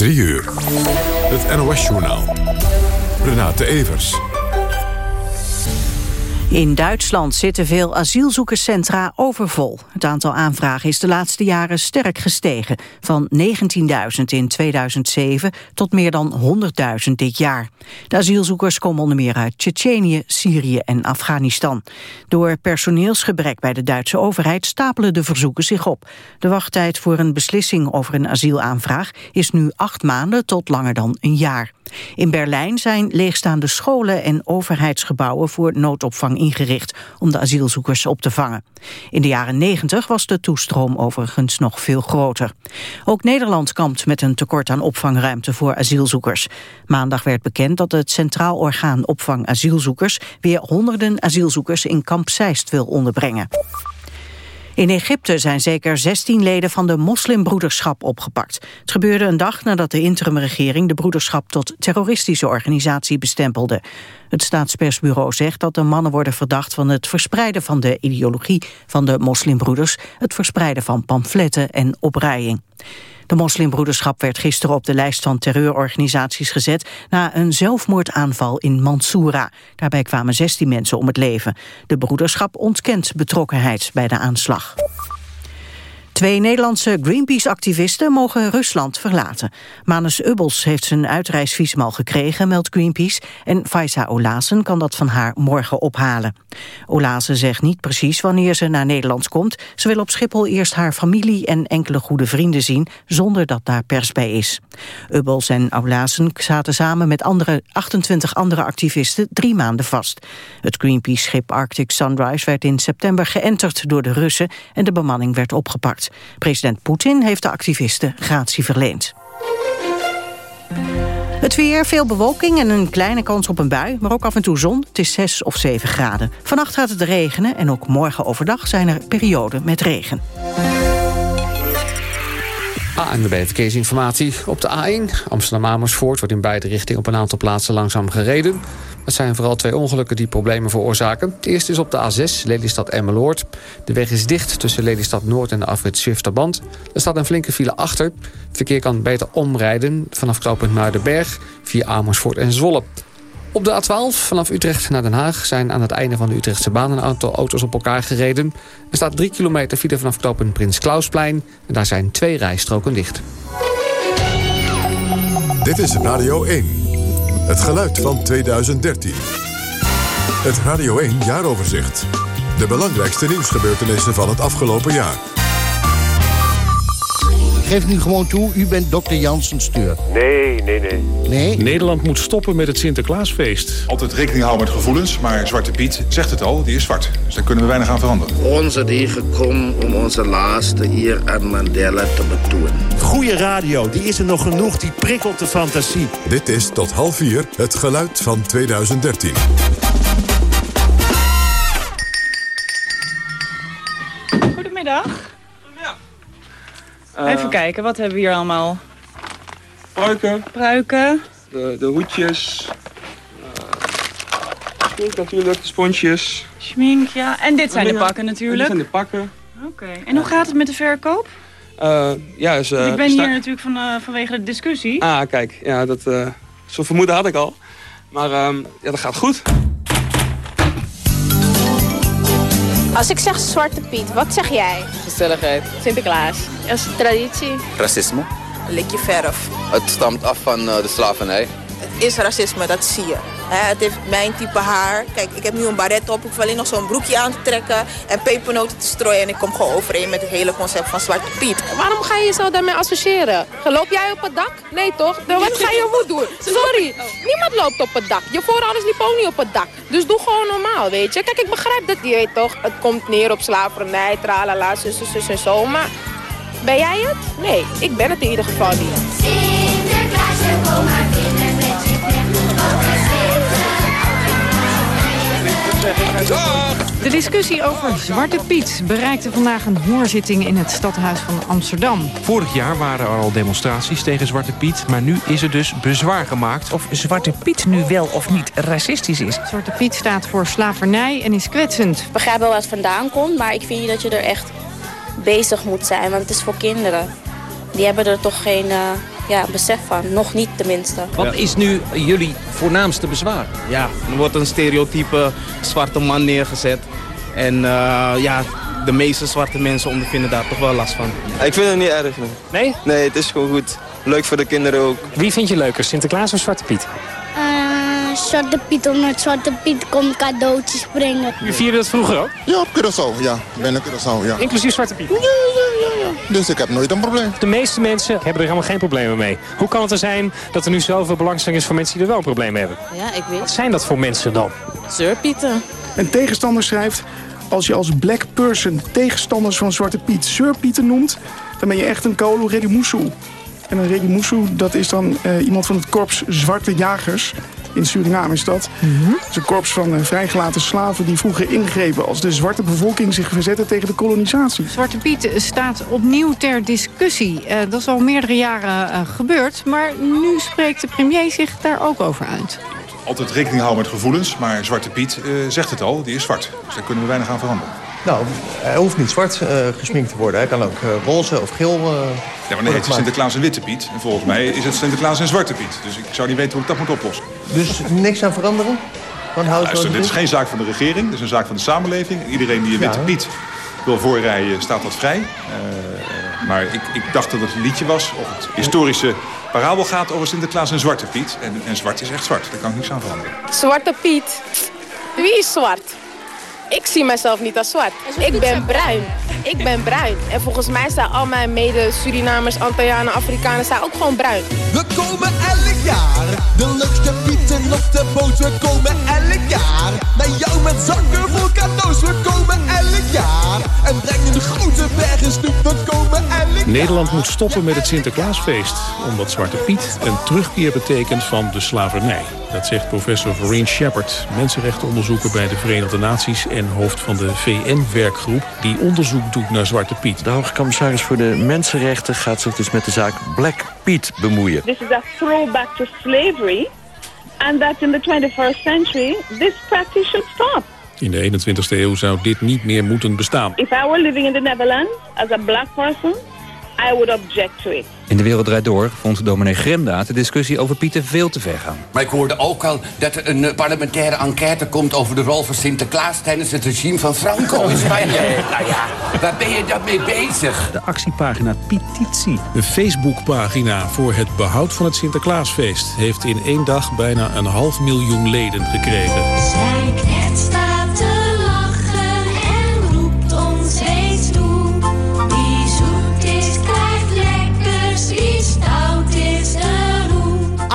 3 uur. Het NOS-journaal. Renate Evers. In Duitsland zitten veel asielzoekerscentra overvol. Het aantal aanvragen is de laatste jaren sterk gestegen. Van 19.000 in 2007 tot meer dan 100.000 dit jaar. De asielzoekers komen onder meer uit Tsjetsjenië, Syrië en Afghanistan. Door personeelsgebrek bij de Duitse overheid stapelen de verzoeken zich op. De wachttijd voor een beslissing over een asielaanvraag is nu acht maanden tot langer dan een jaar. In Berlijn zijn leegstaande scholen en overheidsgebouwen voor noodopvang ingericht om de asielzoekers op te vangen. In de jaren 90 was de toestroom overigens nog veel groter. Ook Nederland kampt met een tekort aan opvangruimte voor asielzoekers. Maandag werd bekend dat het Centraal Orgaan Opvang Asielzoekers weer honderden asielzoekers in kamp Zeist wil onderbrengen. In Egypte zijn zeker 16 leden van de moslimbroederschap opgepakt. Het gebeurde een dag nadat de interimregering de broederschap tot terroristische organisatie bestempelde. Het staatspersbureau zegt dat de mannen worden verdacht van het verspreiden van de ideologie van de moslimbroeders, het verspreiden van pamfletten en opruiing. De moslimbroederschap werd gisteren op de lijst van terreurorganisaties gezet na een zelfmoordaanval in Mansoura. Daarbij kwamen 16 mensen om het leven. De broederschap ontkent betrokkenheid bij de aanslag. Twee Nederlandse Greenpeace-activisten mogen Rusland verlaten. Manus Ubbels heeft zijn uitreisvisum al gekregen, meldt Greenpeace... en Faisa Olazen kan dat van haar morgen ophalen. Olazen zegt niet precies wanneer ze naar Nederland komt. Ze wil op Schiphol eerst haar familie en enkele goede vrienden zien... zonder dat daar pers bij is. Ubbels en Olazen zaten samen met andere 28 andere activisten drie maanden vast. Het Greenpeace-schip Arctic Sunrise werd in september geënterd door de Russen... en de bemanning werd opgepakt. President Poetin heeft de activisten gratie verleend. Het weer, veel bewolking en een kleine kans op een bui, maar ook af en toe zon. Het is 6 of 7 graden. Vannacht gaat het regenen en ook morgen overdag zijn er perioden met regen. ANWB Verkeersinformatie. Op de A1 Amsterdam-Amersfoort wordt in beide richtingen op een aantal plaatsen langzaam gereden. Het zijn vooral twee ongelukken die problemen veroorzaken. Het eerste is op de A6, Lelystad-Emmeloord. De weg is dicht tussen Lelystad Noord en de afrit Zwifterband. Er staat een flinke file achter. Het verkeer kan beter omrijden vanaf knooppunt Muidenberg... via Amersfoort en Zwolle. Op de A12 vanaf Utrecht naar Den Haag zijn aan het einde van de Utrechtse baan een aantal auto's op elkaar gereden. Er staat 3 kilometer file vanaf knooppunt Prins Klausplein en daar zijn twee rijstroken dicht. Dit is Radio 1. Het geluid van 2013. Het Radio 1 jaaroverzicht. De belangrijkste nieuwsgebeurtenissen van het afgelopen jaar. Geef nu gewoon toe, u bent dokter Jansen Steur. Nee, nee, nee. Nee? Nederland moet stoppen met het Sinterklaasfeest. Altijd rekening houden met gevoelens, maar Zwarte Piet zegt het al, die is zwart. Dus daar kunnen we weinig aan veranderen. Is hier gekomen om onze laatste eer aan Mandela te betonen. Goeie radio, die is er nog genoeg, die prikkelt de fantasie. Dit is tot half vier het geluid van 2013. Goedemiddag. Even kijken, wat hebben we hier allemaal? Pruiken, Pruiken, de, de hoedjes. Uh, smink natuurlijk, de sponsjes. schmink, ja. En dit zijn de pakken en Dit natuurlijk. zijn de pakken. Oké. En hoe gaat het met de verkoop? Eh, ja, dus, eh, ik ben hier natuurlijk van, eh, vanwege de discussie. Ah, kijk. Ja, dat, eh zo'n vermoeden had ik al. Maar ehm, ja, dat gaat goed. Als ik zeg Zwarte Piet, wat zeg jij? Gezelligheid. Sinterklaas. Dat is traditie. Racisme. Een likje verf. Het stamt af van eh, de slavernij. Het is racisme, dat zie je. Het heeft mijn type haar. Kijk, ik heb nu een baret op. Ik hoef alleen nog zo'n broekje aan te trekken en pepernoten te strooien. En ik kom gewoon overeen met het hele concept van Zwarte Piet. Waarom ga je jezelf daarmee associëren? Loop jij op het dak? Nee toch? Dan wat ga je moet doen? Sorry, niemand loopt op het dak. Je voorouders liepen ook niet op het dak. Dus doe gewoon normaal, weet je. Kijk, ik begrijp dat je weet toch, het komt neer op slavernij, tralala, zus, zus, zus en zo. Maar ben jij het? Nee, ik ben het in ieder geval niet. De discussie over Zwarte Piet bereikte vandaag een hoorzitting in het stadhuis van Amsterdam. Vorig jaar waren er al demonstraties tegen Zwarte Piet... maar nu is er dus bezwaar gemaakt. Of Zwarte Piet nu wel of niet racistisch is. Zwarte Piet staat voor slavernij en is kwetsend. Ik begrijp wel waar het vandaan komt, maar ik vind dat je er echt bezig moet zijn. Want het is voor kinderen. Die hebben er toch geen, eh, ja, besef van. Nog niet tenminste. Wat is nu jullie voornaamste bezwaar? Ja, er wordt een stereotype zwarte man neergezet. En uh, ja, de meeste zwarte mensen ondervinden daar toch wel last van. Ik vind het niet erg. Nee? Nee, nee het is gewoon goed. Leuk voor de kinderen ook. Wie vind je leuker, Sinterklaas of Zwarte Piet? Uh, Zwarte Piet, omdat Zwarte Piet komt cadeautjes brengen. Je vierde dat vroeger ook? Ja, op Curaçao. Ja, ben ik Curaçao, ja. Inclusief Zwarte Piet? Ja, ja, ja, ja. Dus ik heb nooit een probleem. De meeste mensen hebben er helemaal geen problemen mee. Hoe kan het er zijn dat er nu zoveel belangstelling is voor mensen die er wel een probleem hebben? Ja, ik weet. Wat zijn dat voor mensen dan? Zeurpieten. Een tegenstander schrijft... Als je als black person tegenstanders van Zwarte Piet zeurpieten noemt... dan ben je echt een Kolo Redimusu. En een Redimusu, dat is dan uh, iemand van het korps Zwarte Jagers. In Suriname is dat. Mm -hmm. Dat is een korps van uh, vrijgelaten slaven die vroeger ingrepen... als de zwarte bevolking zich verzette tegen de kolonisatie. Zwarte Piet staat opnieuw ter discussie. Uh, dat is al meerdere jaren gebeurd. Maar nu spreekt de premier zich daar ook over uit altijd rekening houden met gevoelens. Maar Zwarte Piet uh, zegt het al, die is zwart. Dus daar kunnen we weinig aan veranderen. Nou, hij hoeft niet zwart uh, gesminkt te worden. Hij kan ook uh, roze of geel... ja, maar nee, het is Sinterklaas en Witte Piet. En volgens mij is het Sinterklaas en Zwarte Piet. Dus ik zou niet weten hoe ik dat moet oplossen. Dus niks aan veranderen? Van Luister, dit is geen zaak van de regering. Dit is een zaak van de samenleving. Iedereen die een Witte ja. Piet wil voorrijden, staat dat vrij. Uh, maar ik, ik dacht dat het een liedje was. Of het historische parabel gaat over Sinterklaas en Zwarte Piet. En, en zwart is echt zwart. Daar kan ik niks aan veranderen. Zwarte Piet. Wie is zwart? Ik zie mezelf niet als zwart. Ik ben bruin. Ik ben bruin. En volgens mij staan al mijn mede-Surinamers, Antillianen, Afrikanen staan ook gewoon bruin. We komen elk jaar. De leukste pieten op de boot. We komen elk jaar. Naar jou met zakken vol cadeaus. We komen elk jaar. En brengen de grote bergen snoep. We komen elk jaar. Nederland moet stoppen met het Sinterklaasfeest. Omdat Zwarte Piet een terugkeer betekent van de slavernij. Dat zegt professor Vereen Shepard, mensenrechtenonderzoeker bij de Verenigde Naties en hoofd van de VN-werkgroep die onderzoek doet naar Zwarte Piet. De hoge commissaris voor de mensenrechten gaat zich dus met de zaak Black Piet bemoeien. This is a throwback to slavery and that in the 21st century this practice should stop. In de 21ste eeuw zou dit niet meer moeten bestaan. If I were living in the Netherlands as a black person, I would object to it. In de Wereld Draait Door vond dominee Gremda de discussie over Pieten veel te ver gaan. Maar ik hoorde ook al dat er een parlementaire enquête komt... over de rol van Sinterklaas tijdens het regime van Franco in Spanje. nou ja, waar ben je dat mee bezig? De actiepagina Petitie, de Facebookpagina voor het behoud van het Sinterklaasfeest... heeft in één dag bijna een half miljoen leden gekregen.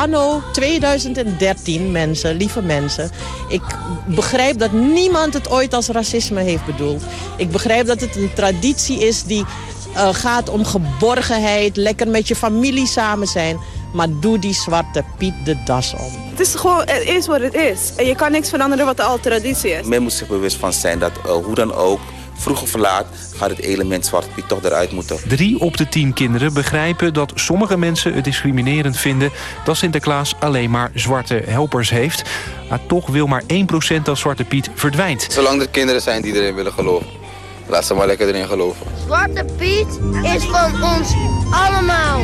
Anno 2013, mensen, lieve mensen. Ik begrijp dat niemand het ooit als racisme heeft bedoeld. Ik begrijp dat het een traditie is die uh, gaat om geborgenheid, lekker met je familie samen zijn. Maar doe die zwarte Piet de das om. Het is gewoon, het is wat het is. En je kan niks veranderen wat de al traditie is. Men moet zich bewust van zijn dat uh, hoe dan ook, vroeg of laat, gaat het element zwarte Piet toch eruit moeten. Drie op de tien kinderen begrijpen dat sommige mensen het discriminerend vinden... dat Sinterklaas alleen maar zwarte helpers heeft. Maar toch wil maar 1% dat Zwarte Piet verdwijnt. Zolang er kinderen zijn die erin willen geloven. Laat ze maar lekker erin geloven. Zwarte Piet is van ons allemaal.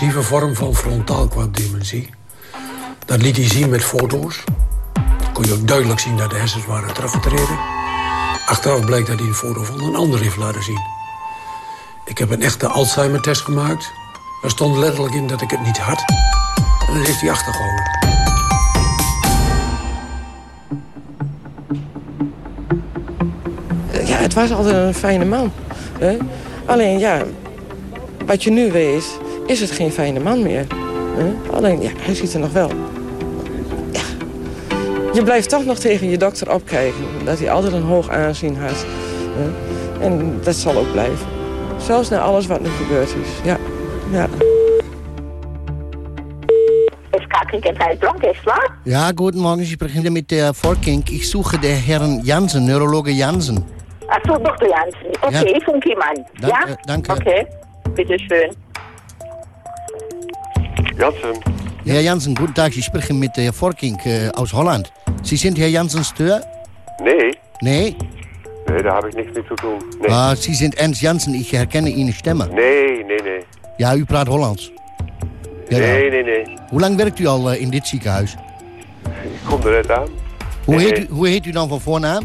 Agressieve vorm van frontaalkwapdementie. Dat liet hij zien met foto's. Kon je ook duidelijk zien dat de hersens waren teruggetreden. Achteraf bleek dat hij een foto van een ander heeft laten zien. Ik heb een echte Alzheimer-test gemaakt. Daar stond letterlijk in dat ik het niet had. En dat heeft hij achtergehouden. Ja, het was altijd een fijne man. Hè? Alleen ja, wat je nu weet, is het geen fijne man meer. Hè? Alleen, ja, hij ziet er nog wel. Ja. Je blijft toch nog tegen je dokter opkijken. Dat hij altijd een hoog aanzien had. Hè? En dat zal ook blijven. Zelfs na alles wat nu gebeurd is. Ja, ja. Ja, guten Morgen. Sie sprechen mit der Vorking. Ich suche den Herrn Jansen, Neurologe Jansen. Ach so, Dr. Jansen. Okay, Ja. ich funke ihm an. Danke, ja? danke. Okay, bitteschön. Jansen. Herr Jansen, guten Tag. Ich spreche mit der Vorking äh, aus Holland. Sie sind Herr Jansen Stör? Nee, Nee? nee, da habe ich nichts mit zu tun. Nee. Ah, Sie sind Ernst Jansen. Ich erkenne Ihre Stimme. Nee, nee, nee. Ja, u praat Hollands. Nee, nee, nee. Hoe lang werkt u al eh, in dit ziekenhuis? Ik kom er net aan. Hoe, Nee, heet nee. u, hoe heet u dan van voornaam?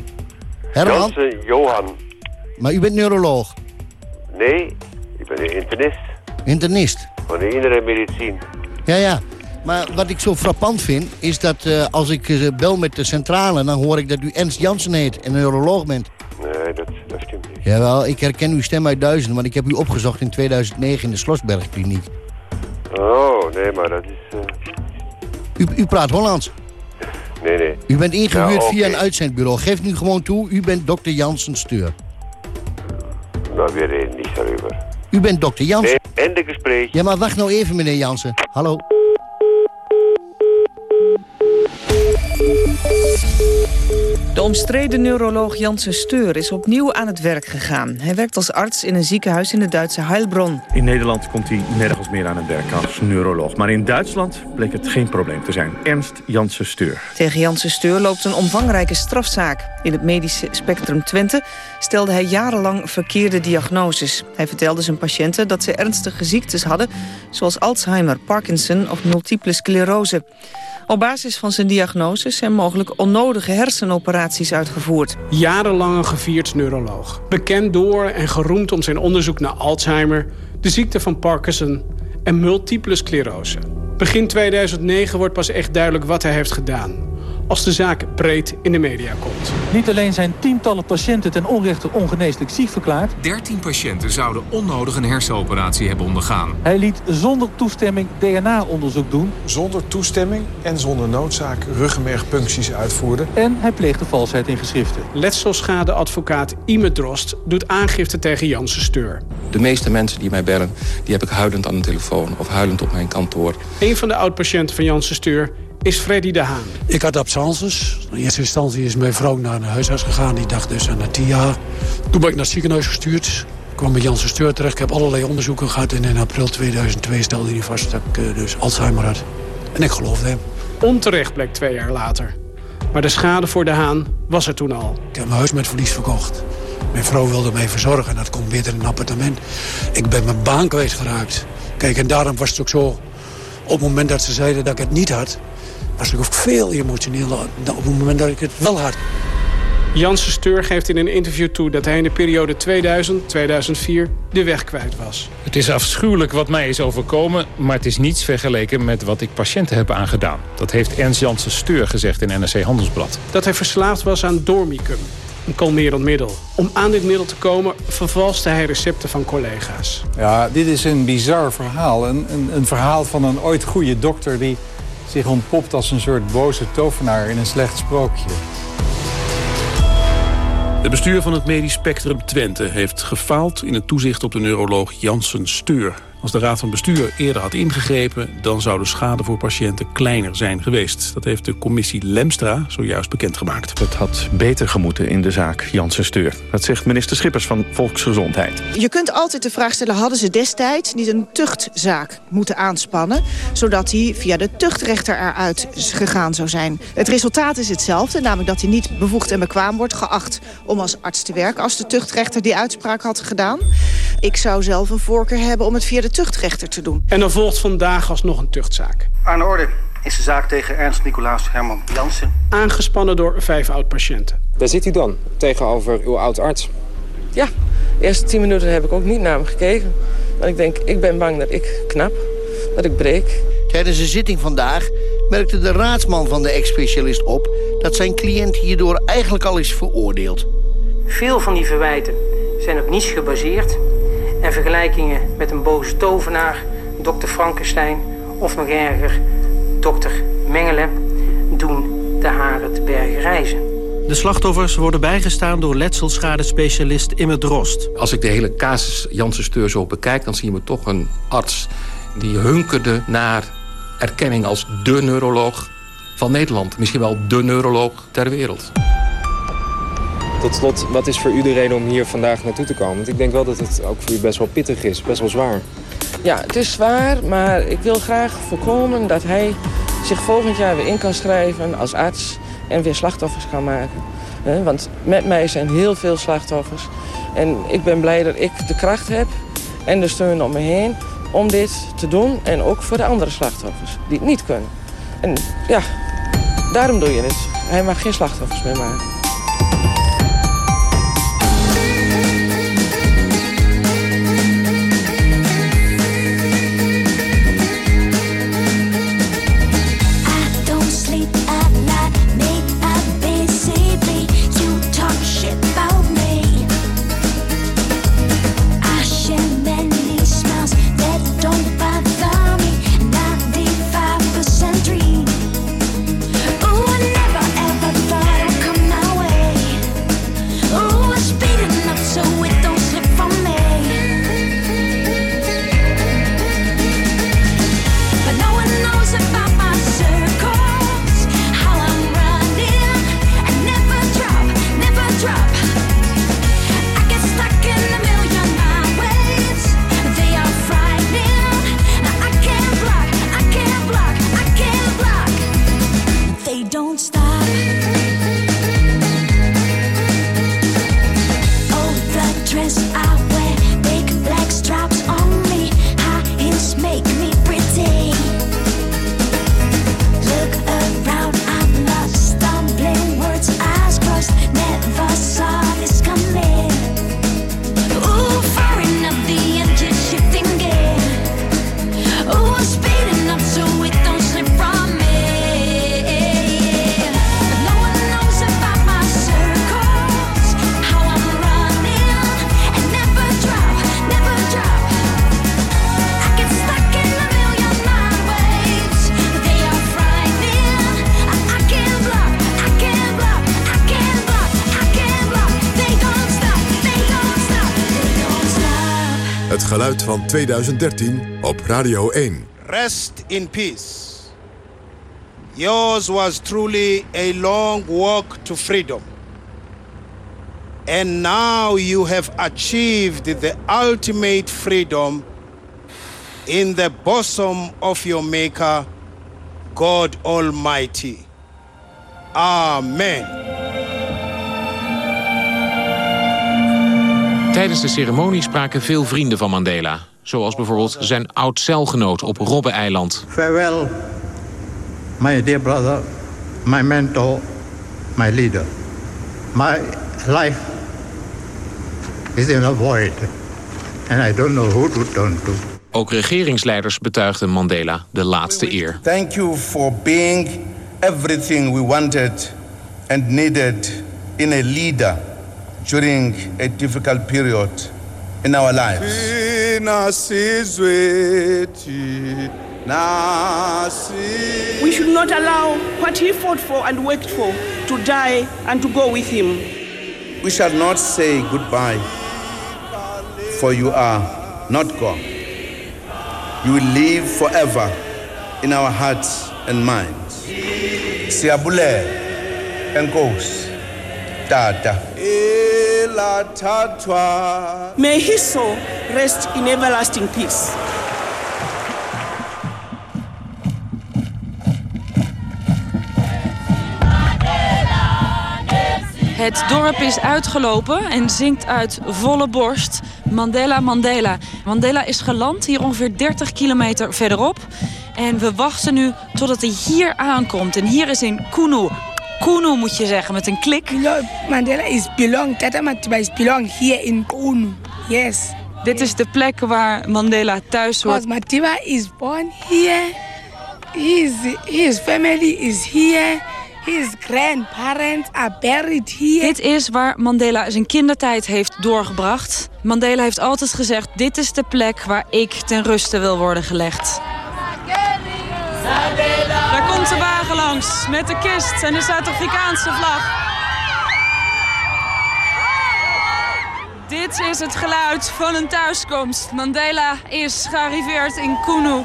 Herman? Jansen Johan. Maar u bent neuroloog. Nee, ik ben internist Internist. van de innere medicijn. Ja, ja. Maar wat ik zo frappant vind, is dat eh, als ik eh, bel met de centrale... dan hoor ik dat u Ernst Jansen heet en neuroloog bent. Nee, dat, dat stimmt niet. Jawel, ik herken uw stem uit duizend, want ik heb u opgezocht in 2009 in de Slosbergkliniek. Oh, nee, maar dat is... eh, U, u praat Hollands. nee, nee. U bent ingehuurd Ja, via een uitzendbureau. Geef nu gewoon toe, u bent dokter Jansen Steur. Nou, we reden niet daarover. U bent dokter Jansen. En de gesprek. Ja, maar wacht nou even, meneer Jansen. Hallo. De omstreden neuroloog Janssen Steur is opnieuw aan het werk gegaan. Hij werkt als arts in een ziekenhuis in de Duitse Heilbronn. In Nederland komt hij nergens meer aan het werk als neuroloog. Maar in Duitsland bleek het geen probleem te zijn. Ernst Janssen Steur. Tegen Janssen Steur loopt een omvangrijke strafzaak. In het medische spectrum Twente stelde hij jarenlang verkeerde diagnoses. Hij vertelde zijn patiënten dat ze ernstige ziektes hadden... zoals Alzheimer, Parkinson of multiple sclerose. Op basis van zijn diagnoses zijn mogelijk onnodige hersenoperaties uitgevoerd. Jarenlang gevierd neuroloog. Bekend door en geroemd om zijn onderzoek naar Alzheimer, de ziekte van Parkinson en multiple sclerose. Begin 2009 wordt pas echt duidelijk wat hij heeft gedaan. Als de zaak breed in de media komt. Niet alleen zijn tientallen patiënten ten onrechte ongeneeslijk ziek verklaard... 13 patiënten zouden onnodig een hersenoperatie hebben ondergaan. hij liet zonder toestemming DNA-onderzoek doen... Zonder toestemming en zonder noodzaak ruggenmergpuncties uitvoerde. en hij pleegde valsheid in geschriften. Letselschadeadvocaat Ime Drost doet aangifte tegen Janssen Steur. De meeste mensen die mij bellen, die heb ik huilend aan de telefoon of huilend op mijn kantoor. Een van de oud-patiënten van Janssen Steur is Freddy de Haan. Ik had absences. In eerste instantie is mijn vrouw naar een huisarts gegaan. Die dacht dus aan het tien jaar. Toen ben ik naar het ziekenhuis gestuurd. Ik kwam bij Janssen Steur terecht. Ik heb allerlei onderzoeken gehad. En in april 2002 stelde hij vast dat ik eh, dus Alzheimer had. En ik geloofde hem. Onterecht bleek twee jaar later. Maar de schade voor de Haan was er toen al. Ik heb mijn huis met verlies verkocht. Mijn vrouw wilde mij verzorgen. Dat kon beter in een appartement. Ik ben mijn baan kwijtgeraakt. Kijk, en daarom was het ook zo... Op het moment dat ze zeiden dat ik het niet had... was ik ook veel emotioneler dan op het moment dat ik het wel had. Janssen Steur geeft in een interview toe dat hij in de periode 2000-2004 de weg kwijt was. Het is afschuwelijk wat mij is overkomen, maar het is niets vergeleken met wat ik patiënten heb aangedaan. Dat heeft Ernst Janssen Steur gezegd in NRC Handelsblad. Dat hij verslaafd was aan Dormicum. een kalmerend middel. Om aan dit middel te komen vervalste hij recepten van collega's. Ja, dit is een bizar verhaal. Een, een, een verhaal van een ooit goede dokter die zich ontpopt als een soort boze tovenaar in een slecht sprookje. Het bestuur van het medisch spectrum Twente heeft gefaald in het toezicht op de neuroloog Janssen Steur. Als de raad van bestuur eerder had ingegrepen... dan zou de schade voor patiënten kleiner zijn geweest. Dat heeft de commissie Lemstra zojuist bekendgemaakt. Het had beter gemoeten in de zaak Janssen Steur. Dat zegt minister Schippers van Volksgezondheid. Je kunt altijd de vraag stellen, hadden ze destijds niet een tuchtzaak moeten aanspannen... zodat hij via de tuchtrechter eruit gegaan zou zijn. Het resultaat is hetzelfde, namelijk dat hij niet bevoegd en bekwaam wordt geacht... om als arts te werken als de tuchtrechter die uitspraak had gedaan. Ik zou zelf een voorkeur hebben om het via de tuchtrechter te doen. En er volgt vandaag alsnog een tuchtzaak. Aan de orde is de zaak tegen Ernst Nicolaas Herman Jansen. Aangespannen door vijf oud-patiënten. Daar zit u dan, tegenover uw oud-arts. Ja, de eerste tien minuten heb ik ook niet naar hem gekeken. Want ik denk, ik ben bang dat ik knap, dat ik breek. Tijdens de zitting vandaag merkte de raadsman van de ex-specialist op... dat zijn cliënt hierdoor eigenlijk al is veroordeeld. Veel van die verwijten zijn op niets gebaseerd... en vergelijkingen met een boze tovenaar, dokter Frankenstein... of nog erger, dokter Mengele, doen de haren te bergen reizen. De slachtoffers worden bijgestaan door letselschadespecialist Imme Drost. Als ik de hele casus Janssen Steur zo bekijk... dan zien we toch een arts die hunkerde naar erkenning als de neuroloog van Nederland. Misschien wel de neuroloog ter wereld. Tot slot, wat is voor u de reden om hier vandaag naartoe te komen? Want ik denk wel dat het ook voor u best wel pittig is, best wel zwaar. Ja, het is zwaar, maar ik wil graag voorkomen dat hij zich volgend jaar weer in kan schrijven als arts en weer slachtoffers kan maken. Want met mij zijn heel veel slachtoffers. En ik ben blij dat ik de kracht heb en de steun om me heen om dit te doen. En ook voor de andere slachtoffers die het niet kunnen. En ja, daarom doe je het. Hij mag geen slachtoffers meer maken. 2013 op Radio 1. Rest in peace. Yours was truly a long walk to freedom. And now you have achieved the ultimate freedom in the bosom of your Maker, God Almighty. Amen. Tijdens de ceremonie spraken veel vrienden van Mandela. Zoals bijvoorbeeld zijn oud-celgenoot op Robbe-eiland. Farewell, my dear brother, my mentor, my leader. My life is in a void, and I don't know who to turn to. Ook regeringsleiders betuigden Mandela de laatste eer. Thank you for being everything we wanted and needed in a leader during a difficult period in our lives. We should not allow what he fought for and worked for to die and to go with him. We shall not say goodbye, for you are not gone. You will live forever in our hearts and minds. Siabule, Enkos, Tata. May his soul rest in everlasting peace. Het dorp is uitgelopen en zingt uit volle borst Mandela, Mandela. Mandela is geland hier ongeveer 30 kilometer verderop. En we wachten nu totdat hij hier aankomt. En hier is in Kunu. Kunu moet je zeggen, met een klik. Mandela is belong, Tata Matiba is belong here in Kunu. Yes. Dit is de plek waar Mandela thuis hoort. Because Matiba is born here. His, his family is here. His grandparents are buried here. Dit is waar Mandela zijn kindertijd heeft doorgebracht. Mandela heeft altijd gezegd, dit is de plek waar ik ten ruste wil worden gelegd. Daar komt de wagen langs met de kist en de Zuid-Afrikaanse vlag. Dit is het geluid van een thuiskomst. Mandela is gearriveerd in Kunu.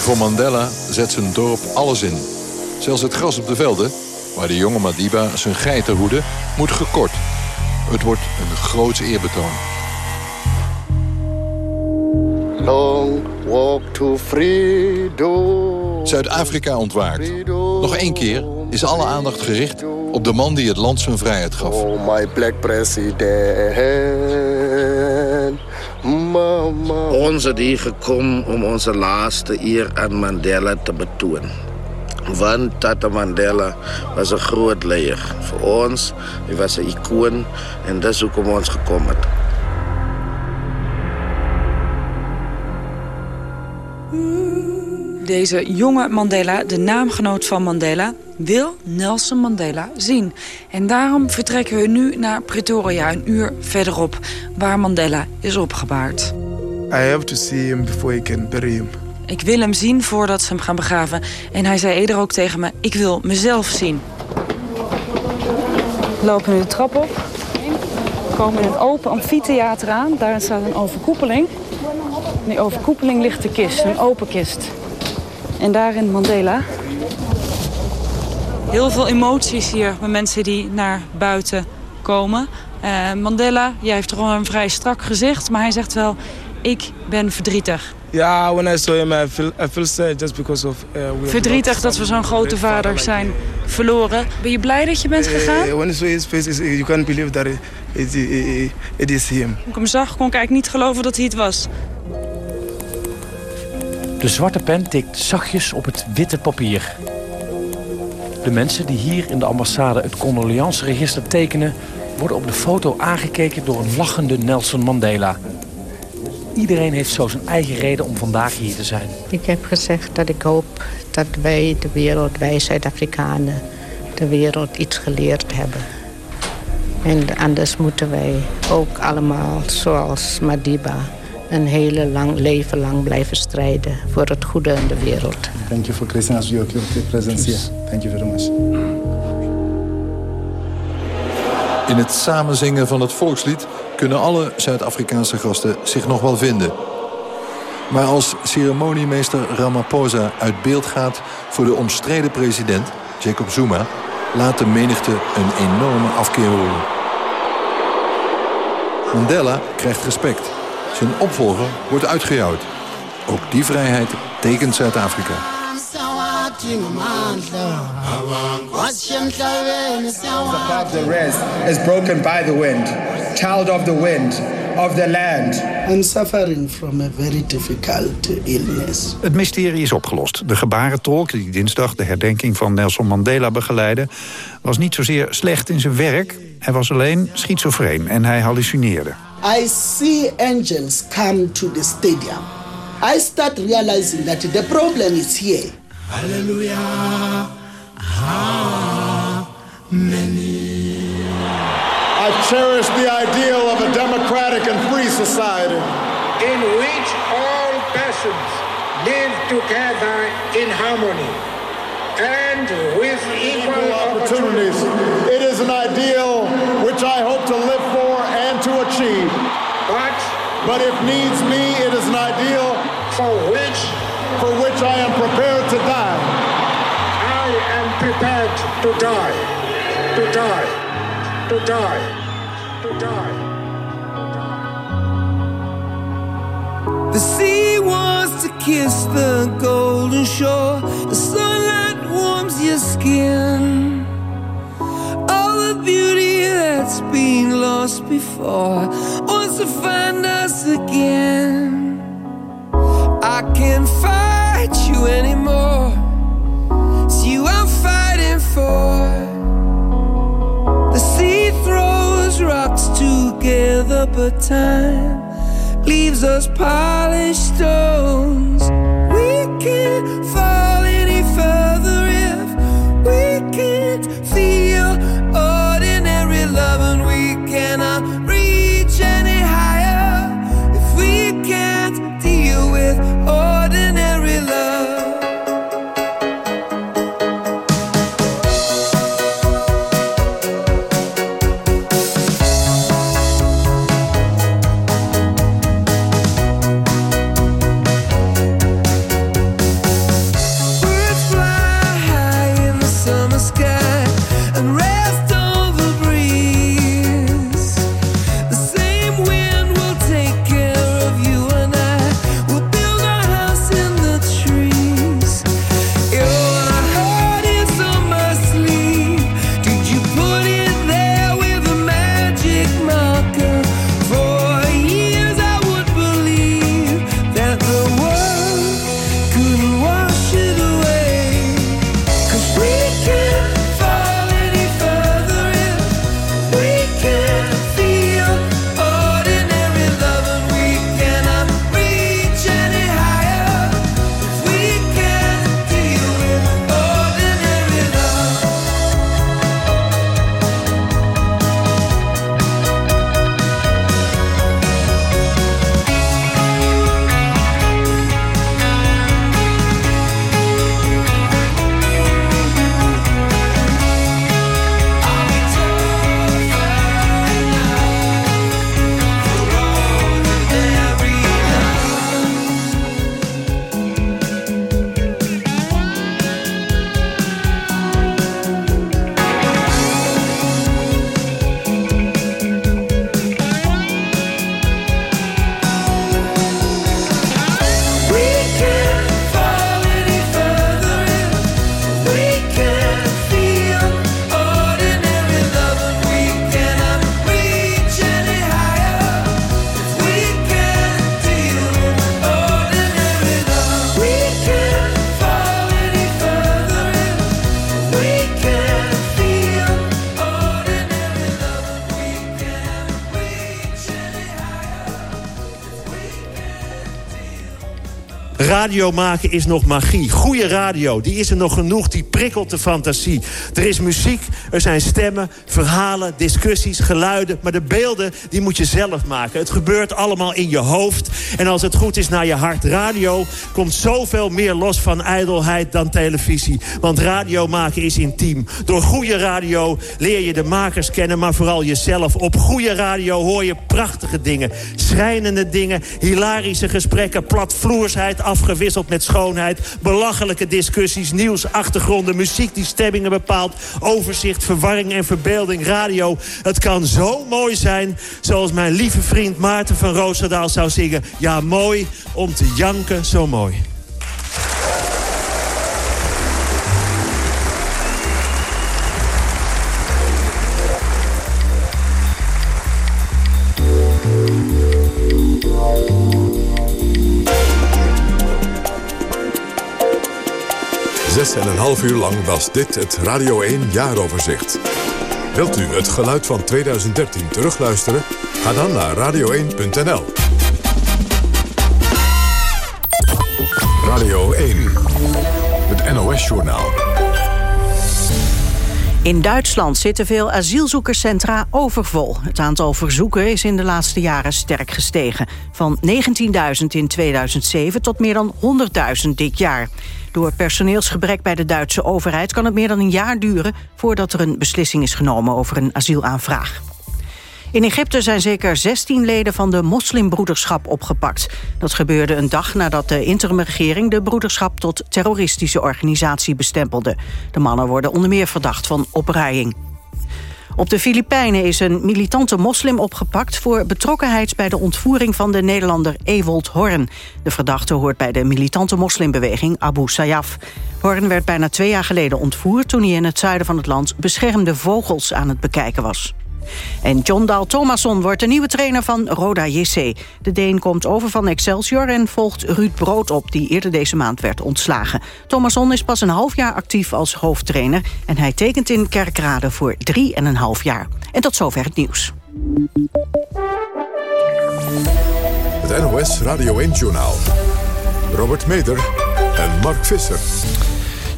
Voor Mandela zet zijn dorp alles in. Zelfs het gras op de velden, waar de jonge Madiba zijn geiten hoede, moet gekort. Het wordt een groot eerbetoon. Long walk to freedom. Zuid-Afrika ontwaakt. Nog één keer is alle aandacht gericht op de man die het land zijn vrijheid gaf. Oh, my black president. Mama. Ons het hier gekomen om onze laatste eer aan Mandela te betonen. Want Tata Mandela was een groot leier. Voor ons, hij was een icoon en dat is hoekom ons gekomen het. Deze jonge Mandela, de naamgenoot van Mandela, wil Nelson Mandela zien. En daarom vertrekken we nu naar Pretoria, een uur verderop, waar Mandela is opgebaard. I have to see him before I can bury him. Ik wil hem zien voordat ze hem gaan begraven. En hij zei eerder ook tegen me, ik wil mezelf zien. We lopen nu de trap op. We komen in een open amfitheater aan. Daar staat een overkoepeling. In die overkoepeling ligt de kist, een open kist. En daarin Mandela. Heel veel emoties hier bij mensen die naar buiten komen. Eh, Mandela, jij heeft toch wel een vrij strak gezicht, maar hij zegt wel... ik ben verdrietig. Yeah, when I saw him, I feel, I feel sad just because of... Uh, we Verdrietig dat we zo'n grote vader zijn verloren. Ben je blij dat je bent gegaan? Uh, when I saw his face, it's- you can't believe that it, it, it, it is him. Toen ik hem zag, kon ik eigenlijk niet geloven dat hij het was. De zwarte pen tikt zachtjes op het witte papier. De mensen die hier in de ambassade het condoleanceregister tekenen... worden op de foto aangekeken door een lachende Nelson Mandela. Iedereen heeft zo zijn eigen reden om vandaag hier te zijn. Ik heb gezegd dat ik hoop dat wij, de wereld, wij Zuid-Afrikanen, de wereld iets geleerd hebben. En anders moeten wij ook allemaal, zoals Madiba, een hele lang leven lang blijven strijden voor het goede in de wereld. Thank you for with your presence here. Thank you very much. In het samenzingen van het volkslied kunnen alle Zuid-Afrikaanse gasten zich nog wel vinden. Maar als ceremoniemeester Ramaphosa uit beeld gaat voor de omstreden president, Jacob Zuma, laat de menigte een enorme afkeer horen. Mandela krijgt respect. Zijn opvolger wordt uitgejouwd. Ook die vrijheid tekent Zuid-Afrika. Above the rest is broken by the wind, child of the wind, of the land. I'm suffering from a very difficult illness. Het mysterie is opgelost. De gebarentolk die dinsdag de herdenking van Nelson Mandela begeleidde... was niet zozeer slecht in zijn werk. Hij was alleen schizofreen en hij hallucineerde. I see angels come to the stadium I start realizing that the problem is here. Hallelujah. Amen. I cherish the ideal of a democratic and free society. In which all persons live together in harmony and with equal opportunities. It is an ideal which I hope to live for and to achieve. But, but if needs be, it is an ideal for which, for which I am prepared to die. I am prepared to die, to die, to die, to die. The sea wants to kiss the golden shore. The sunlight warms your skin. All the beauty that's been lost before wants to find us again. I can't fight you anymore. It's you I'm fighting for. The sea throws rocks together, but time leaves us polished stones. Radio maken is nog magie. Goede radio, die is er nog genoeg, die prikkelt de fantasie. Er is muziek, er zijn stemmen, verhalen, discussies, geluiden... maar de beelden, die moet je zelf maken. Het gebeurt allemaal in je hoofd. En als het goed is naar je hart, radio... komt zoveel meer los van ijdelheid dan televisie. Want radio maken is intiem. Door goede radio leer je de makers kennen... maar vooral jezelf. Op goede radio hoor je prachtige dingen. Schrijnende dingen, hilarische gesprekken... platvloersheid afgewisseld met schoonheid... belachelijke discussies, nieuws, achtergronden... muziek die stemmingen bepaalt... overzicht, verwarring en verbeelding, radio. Het kan zo mooi zijn, zoals mijn lieve vriend Maarten van Roosendaal zou zingen. Ja, mooi om te janken, zo mooi. Zes en een half uur lang was dit het Radio 1 jaaroverzicht. Wilt u het geluid van 2013 terugluisteren? Ga dan naar radio1.nl. NOS-journaal. In Duitsland zitten veel asielzoekerscentra overvol. Het aantal verzoeken is in de laatste jaren sterk gestegen. Van 19.000 in 2007 tot meer dan 100.000 dit jaar. Door personeelsgebrek bij de Duitse overheid kan het meer dan een jaar duren... voordat er een beslissing is genomen over een asielaanvraag. In Egypte zijn zeker 16 leden van de moslimbroederschap opgepakt. Dat gebeurde een dag nadat de interimregering de broederschap tot terroristische organisatie bestempelde. De mannen worden onder meer verdacht van opruiing. Op de Filipijnen is een militante moslim opgepakt... voor betrokkenheid bij de ontvoering van de Nederlander Ewold Horn. De verdachte hoort bij de militante moslimbeweging Abu Sayyaf. Horn werd bijna twee jaar geleden ontvoerd... toen hij in het zuiden van het land beschermde vogels aan het bekijken was. En John Dahl Thomasson wordt de nieuwe trainer van Roda JC. De Deen komt over van Excelsior en volgt Ruud Brood op... die eerder deze maand werd ontslagen. Thomasson is pas een half jaar actief als hoofdtrainer... en hij tekent in Kerkrade voor drie en een half jaar. En tot zover het nieuws. Het NOS Radio 1-journaal. Robert Meder en Mark Visser.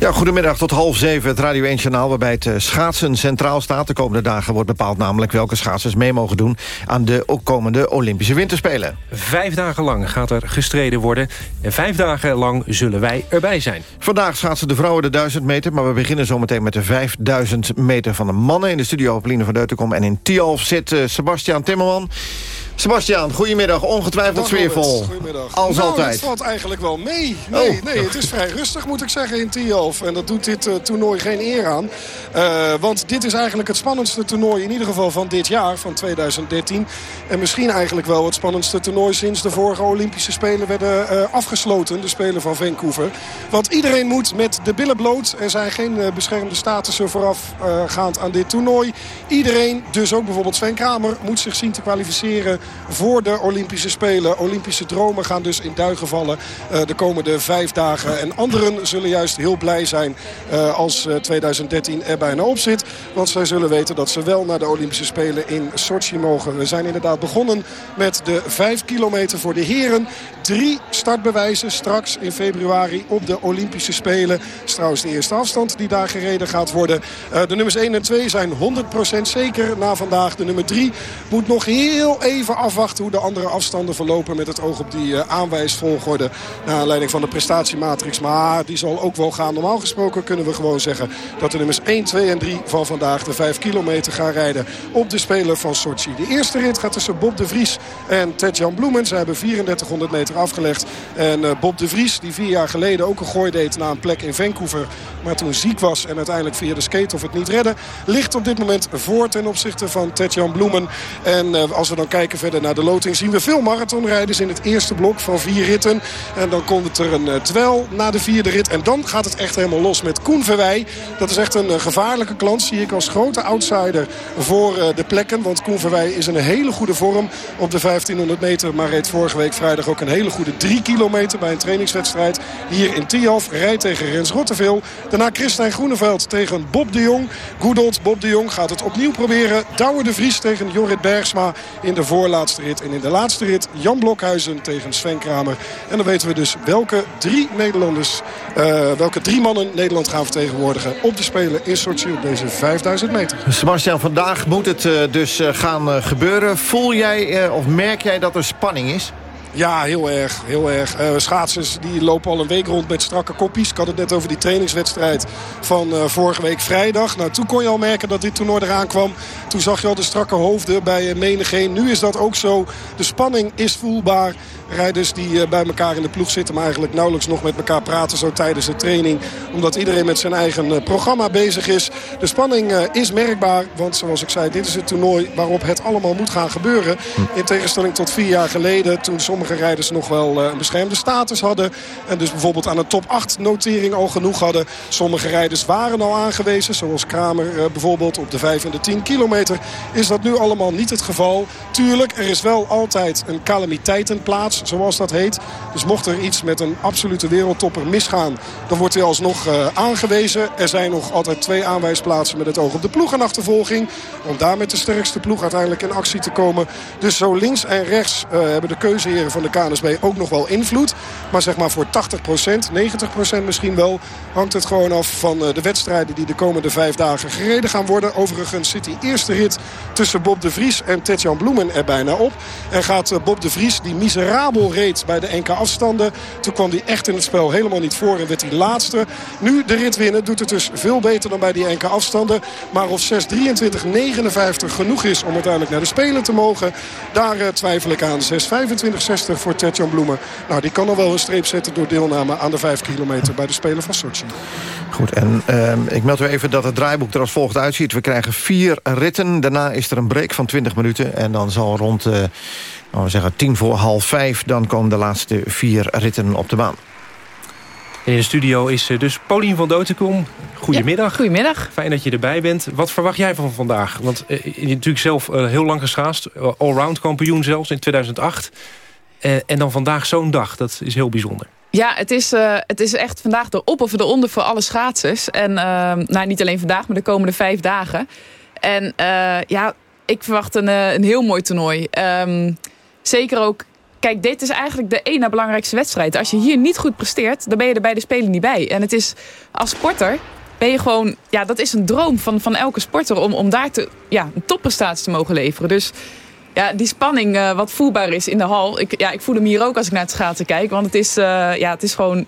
Ja, goedemiddag tot half zeven, het Radio 1-journaal... waarbij het eh, schaatsen centraal staat. De komende dagen wordt bepaald namelijk welke schaatsers mee mogen doen... aan de komende Olympische Winterspelen. Vijf dagen lang gaat er gestreden worden. En vijf dagen lang zullen wij erbij zijn. Vandaag schaatsen de vrouwen de 1000 meter... maar we beginnen zometeen met de 5000 meter van de mannen. In de studio op Line van Deutenkom en in Tialf zit uh, Sebastian Timmerman... Sebastian, goedemiddag. Ongetwijfeld Dag, sfeervol. Goedemiddag. Als nou, altijd. het valt eigenlijk wel mee. Nee, Oh. nee, het is vrij rustig moet ik zeggen in Tialf. En dat doet dit eh, toernooi geen eer aan. Eh, want dit is eigenlijk het spannendste toernooi in ieder geval van dit jaar, van 2013. En misschien eigenlijk wel het spannendste toernooi sinds de vorige Olympische Spelen werden eh, afgesloten. De Spelen van Vancouver. Want iedereen moet met de billen bloot. Er zijn geen beschermde statussen voorafgaand aan dit toernooi. Iedereen, dus ook bijvoorbeeld Sven Kramer, moet zich zien te kwalificeren voor de Olympische Spelen. Olympische dromen gaan dus in duigen vallen eh, de komende vijf dagen. En anderen zullen juist heel blij zijn eh, als eh, 2013 er bijna op zit. Want zij zullen weten dat ze wel naar de Olympische Spelen in Sochi mogen. We zijn inderdaad begonnen met de vijf kilometer voor de heren. Drie startbewijzen straks in februari op de Olympische Spelen. Is trouwens de eerste afstand die daar gereden gaat worden. Eh, de nummers 1 en 2 zijn 100% zeker na vandaag. De nummer 3 moet nog heel even afwachten hoe de andere afstanden verlopen... met het oog op die eh, aanwijsvolgorde naar aanleiding van de prestatiematrix. Maar die zal ook wel gaan. Normaal gesproken kunnen we gewoon zeggen dat de nummers 1, 2 en 3 van vandaag de 5 kilometer gaan rijden op de Spelen van Sochi. De eerste rit gaat tussen Bob de Vries en Ted-Jan Bloemen. Ze hebben 3400 meter afgelegd. En eh, Bob de Vries, die vier jaar geleden ook een gooi deed na een plek in Vancouver... maar toen ziek was en uiteindelijk via de skate of het niet redden... ligt op dit moment voor ten opzichte van Ted-Jan Bloemen. En eh, als we dan kijken verder naar de loting... zien we veel marathonrijders in het eerste blok van vier ritten. En dan komt het er een uh, dwel na de vierde rit. En dan gaat het echt helemaal los met Koen Verwij. Dat is echt een uh, gevaarlijke klant, zie ik als grote outsider voor uh, de plekken. Want Koen Verwij is in een hele goede vorm op de 1500 meter. Maar reed vorige week vrijdag ook een hele goede 3 kilometer bij een trainingswedstrijd. Hier in Tialf. Rijdt tegen Rens Rottevel. Daarna Christijn Groeneveld tegen Bob de Jong. Goedelt Bob de Jong gaat het opnieuw proberen. Douwe de Vries tegen Jorrit Bergsma in de voorlaatste rit. En in de laatste rit Jan Blokhuizen tegen Sven Kramer. En dan weten we dus welke drie Nederlanders, uh, welke drie mannen Nederland gaan vertegenwoordigen op de Spelen in Sochi op deze 5000 meter. Sebastian, vandaag moet het uh, dus uh, gaan gebeuren. Voel jij of merk jij dat er spanning is? Ja, heel erg. Heel erg. Uh, schaatsers die lopen al een week rond met strakke koppies. Ik had het net over die trainingswedstrijd van uh, vorige week vrijdag. Nou, toen kon je al merken dat dit toernooi eraan kwam. Toen zag je al de strakke hoofden bij uh, menigeen. Nu is dat ook zo. De spanning is voelbaar. Rijders die bij elkaar in de ploeg zitten... maar eigenlijk nauwelijks nog met elkaar praten zo tijdens de training. Omdat iedereen met zijn eigen programma bezig is. De spanning is merkbaar. Want zoals ik zei, dit is het toernooi waarop het allemaal moet gaan gebeuren. In tegenstelling tot vier jaar geleden... toen sommige rijders nog wel een beschermde status hadden. En dus bijvoorbeeld aan een top 8 notering al genoeg hadden. Sommige rijders waren al aangewezen. Zoals Kramer bijvoorbeeld op de 5 en de 10 kilometer. Is dat nu allemaal niet het geval. Tuurlijk, er is wel altijd een calamiteitenplaats Zoals dat heet. Dus mocht er iets met een absolute wereldtopper misgaan... dan wordt hij alsnog uh, aangewezen. Er zijn nog altijd twee aanwijsplaatsen met het oog op de ploegenachtervolging. Om daar met de sterkste ploeg uiteindelijk in actie te komen. Dus zo links en rechts uh, hebben de keuzeheren van de KNSB ook nog wel invloed. Maar zeg maar voor 80% 90% misschien wel... hangt het gewoon af van uh, de wedstrijden die de komende vijf dagen gereden gaan worden. Overigens zit die eerste rit tussen Bob de Vries en Tetjan Bloemen er bijna op. En gaat Bob de Vries, die miserabel reed bij de NK afstanden. Toen kwam hij echt in het spel helemaal niet voor en werd hij laatste. Nu de rit winnen doet het dus veel beter dan bij die NK afstanden. Maar of 6.23.59 genoeg is om uiteindelijk naar de Spelen te mogen... daar uh, twijfel ik aan. 6.25.60 voor Tetjan Bloemen. Nou, die kan al wel een streep zetten door deelname aan de 5 kilometer bij de Spelen van Sochi. Goed, en uh, ik meld u even dat het draaiboek er als volgt uitziet. We krijgen vier ritten. Daarna is er een break van 20 minuten. En dan zal rond, uh, we zeggen, tien voor half vijf... dan komen de laatste vier ritten op de baan. In de studio is dus Paulien van Dotekom. Goedemiddag. Ja, goedemiddag. Fijn dat je erbij bent. Wat verwacht jij van vandaag? Want uh, je hebt natuurlijk zelf uh, heel lang geschaast. Uh, Allround kampioen zelfs in 2008. en dan vandaag zo'n dag. Dat is heel bijzonder. Ja, het is, uh, het is echt vandaag de op of de onder voor alle schaatsers. En uh, nou, niet alleen vandaag, maar de komende vijf dagen. En uh, ja, ik verwacht een, een heel mooi toernooi. Um, zeker ook, kijk, dit is eigenlijk de ene belangrijkste wedstrijd. Als je hier niet goed presteert, dan ben je er bij de Spelen niet bij. En het is, als sporter ben je gewoon, ja, dat is een droom van, van elke sporter... om, om daar te, ja, een topprestatie te mogen leveren. Dus ja, die spanning uh, wat voelbaar is in de hal. Ik, ja, ik voel hem hier ook als ik naar het schaatsen kijk. Want het is, uh, ja, het is gewoon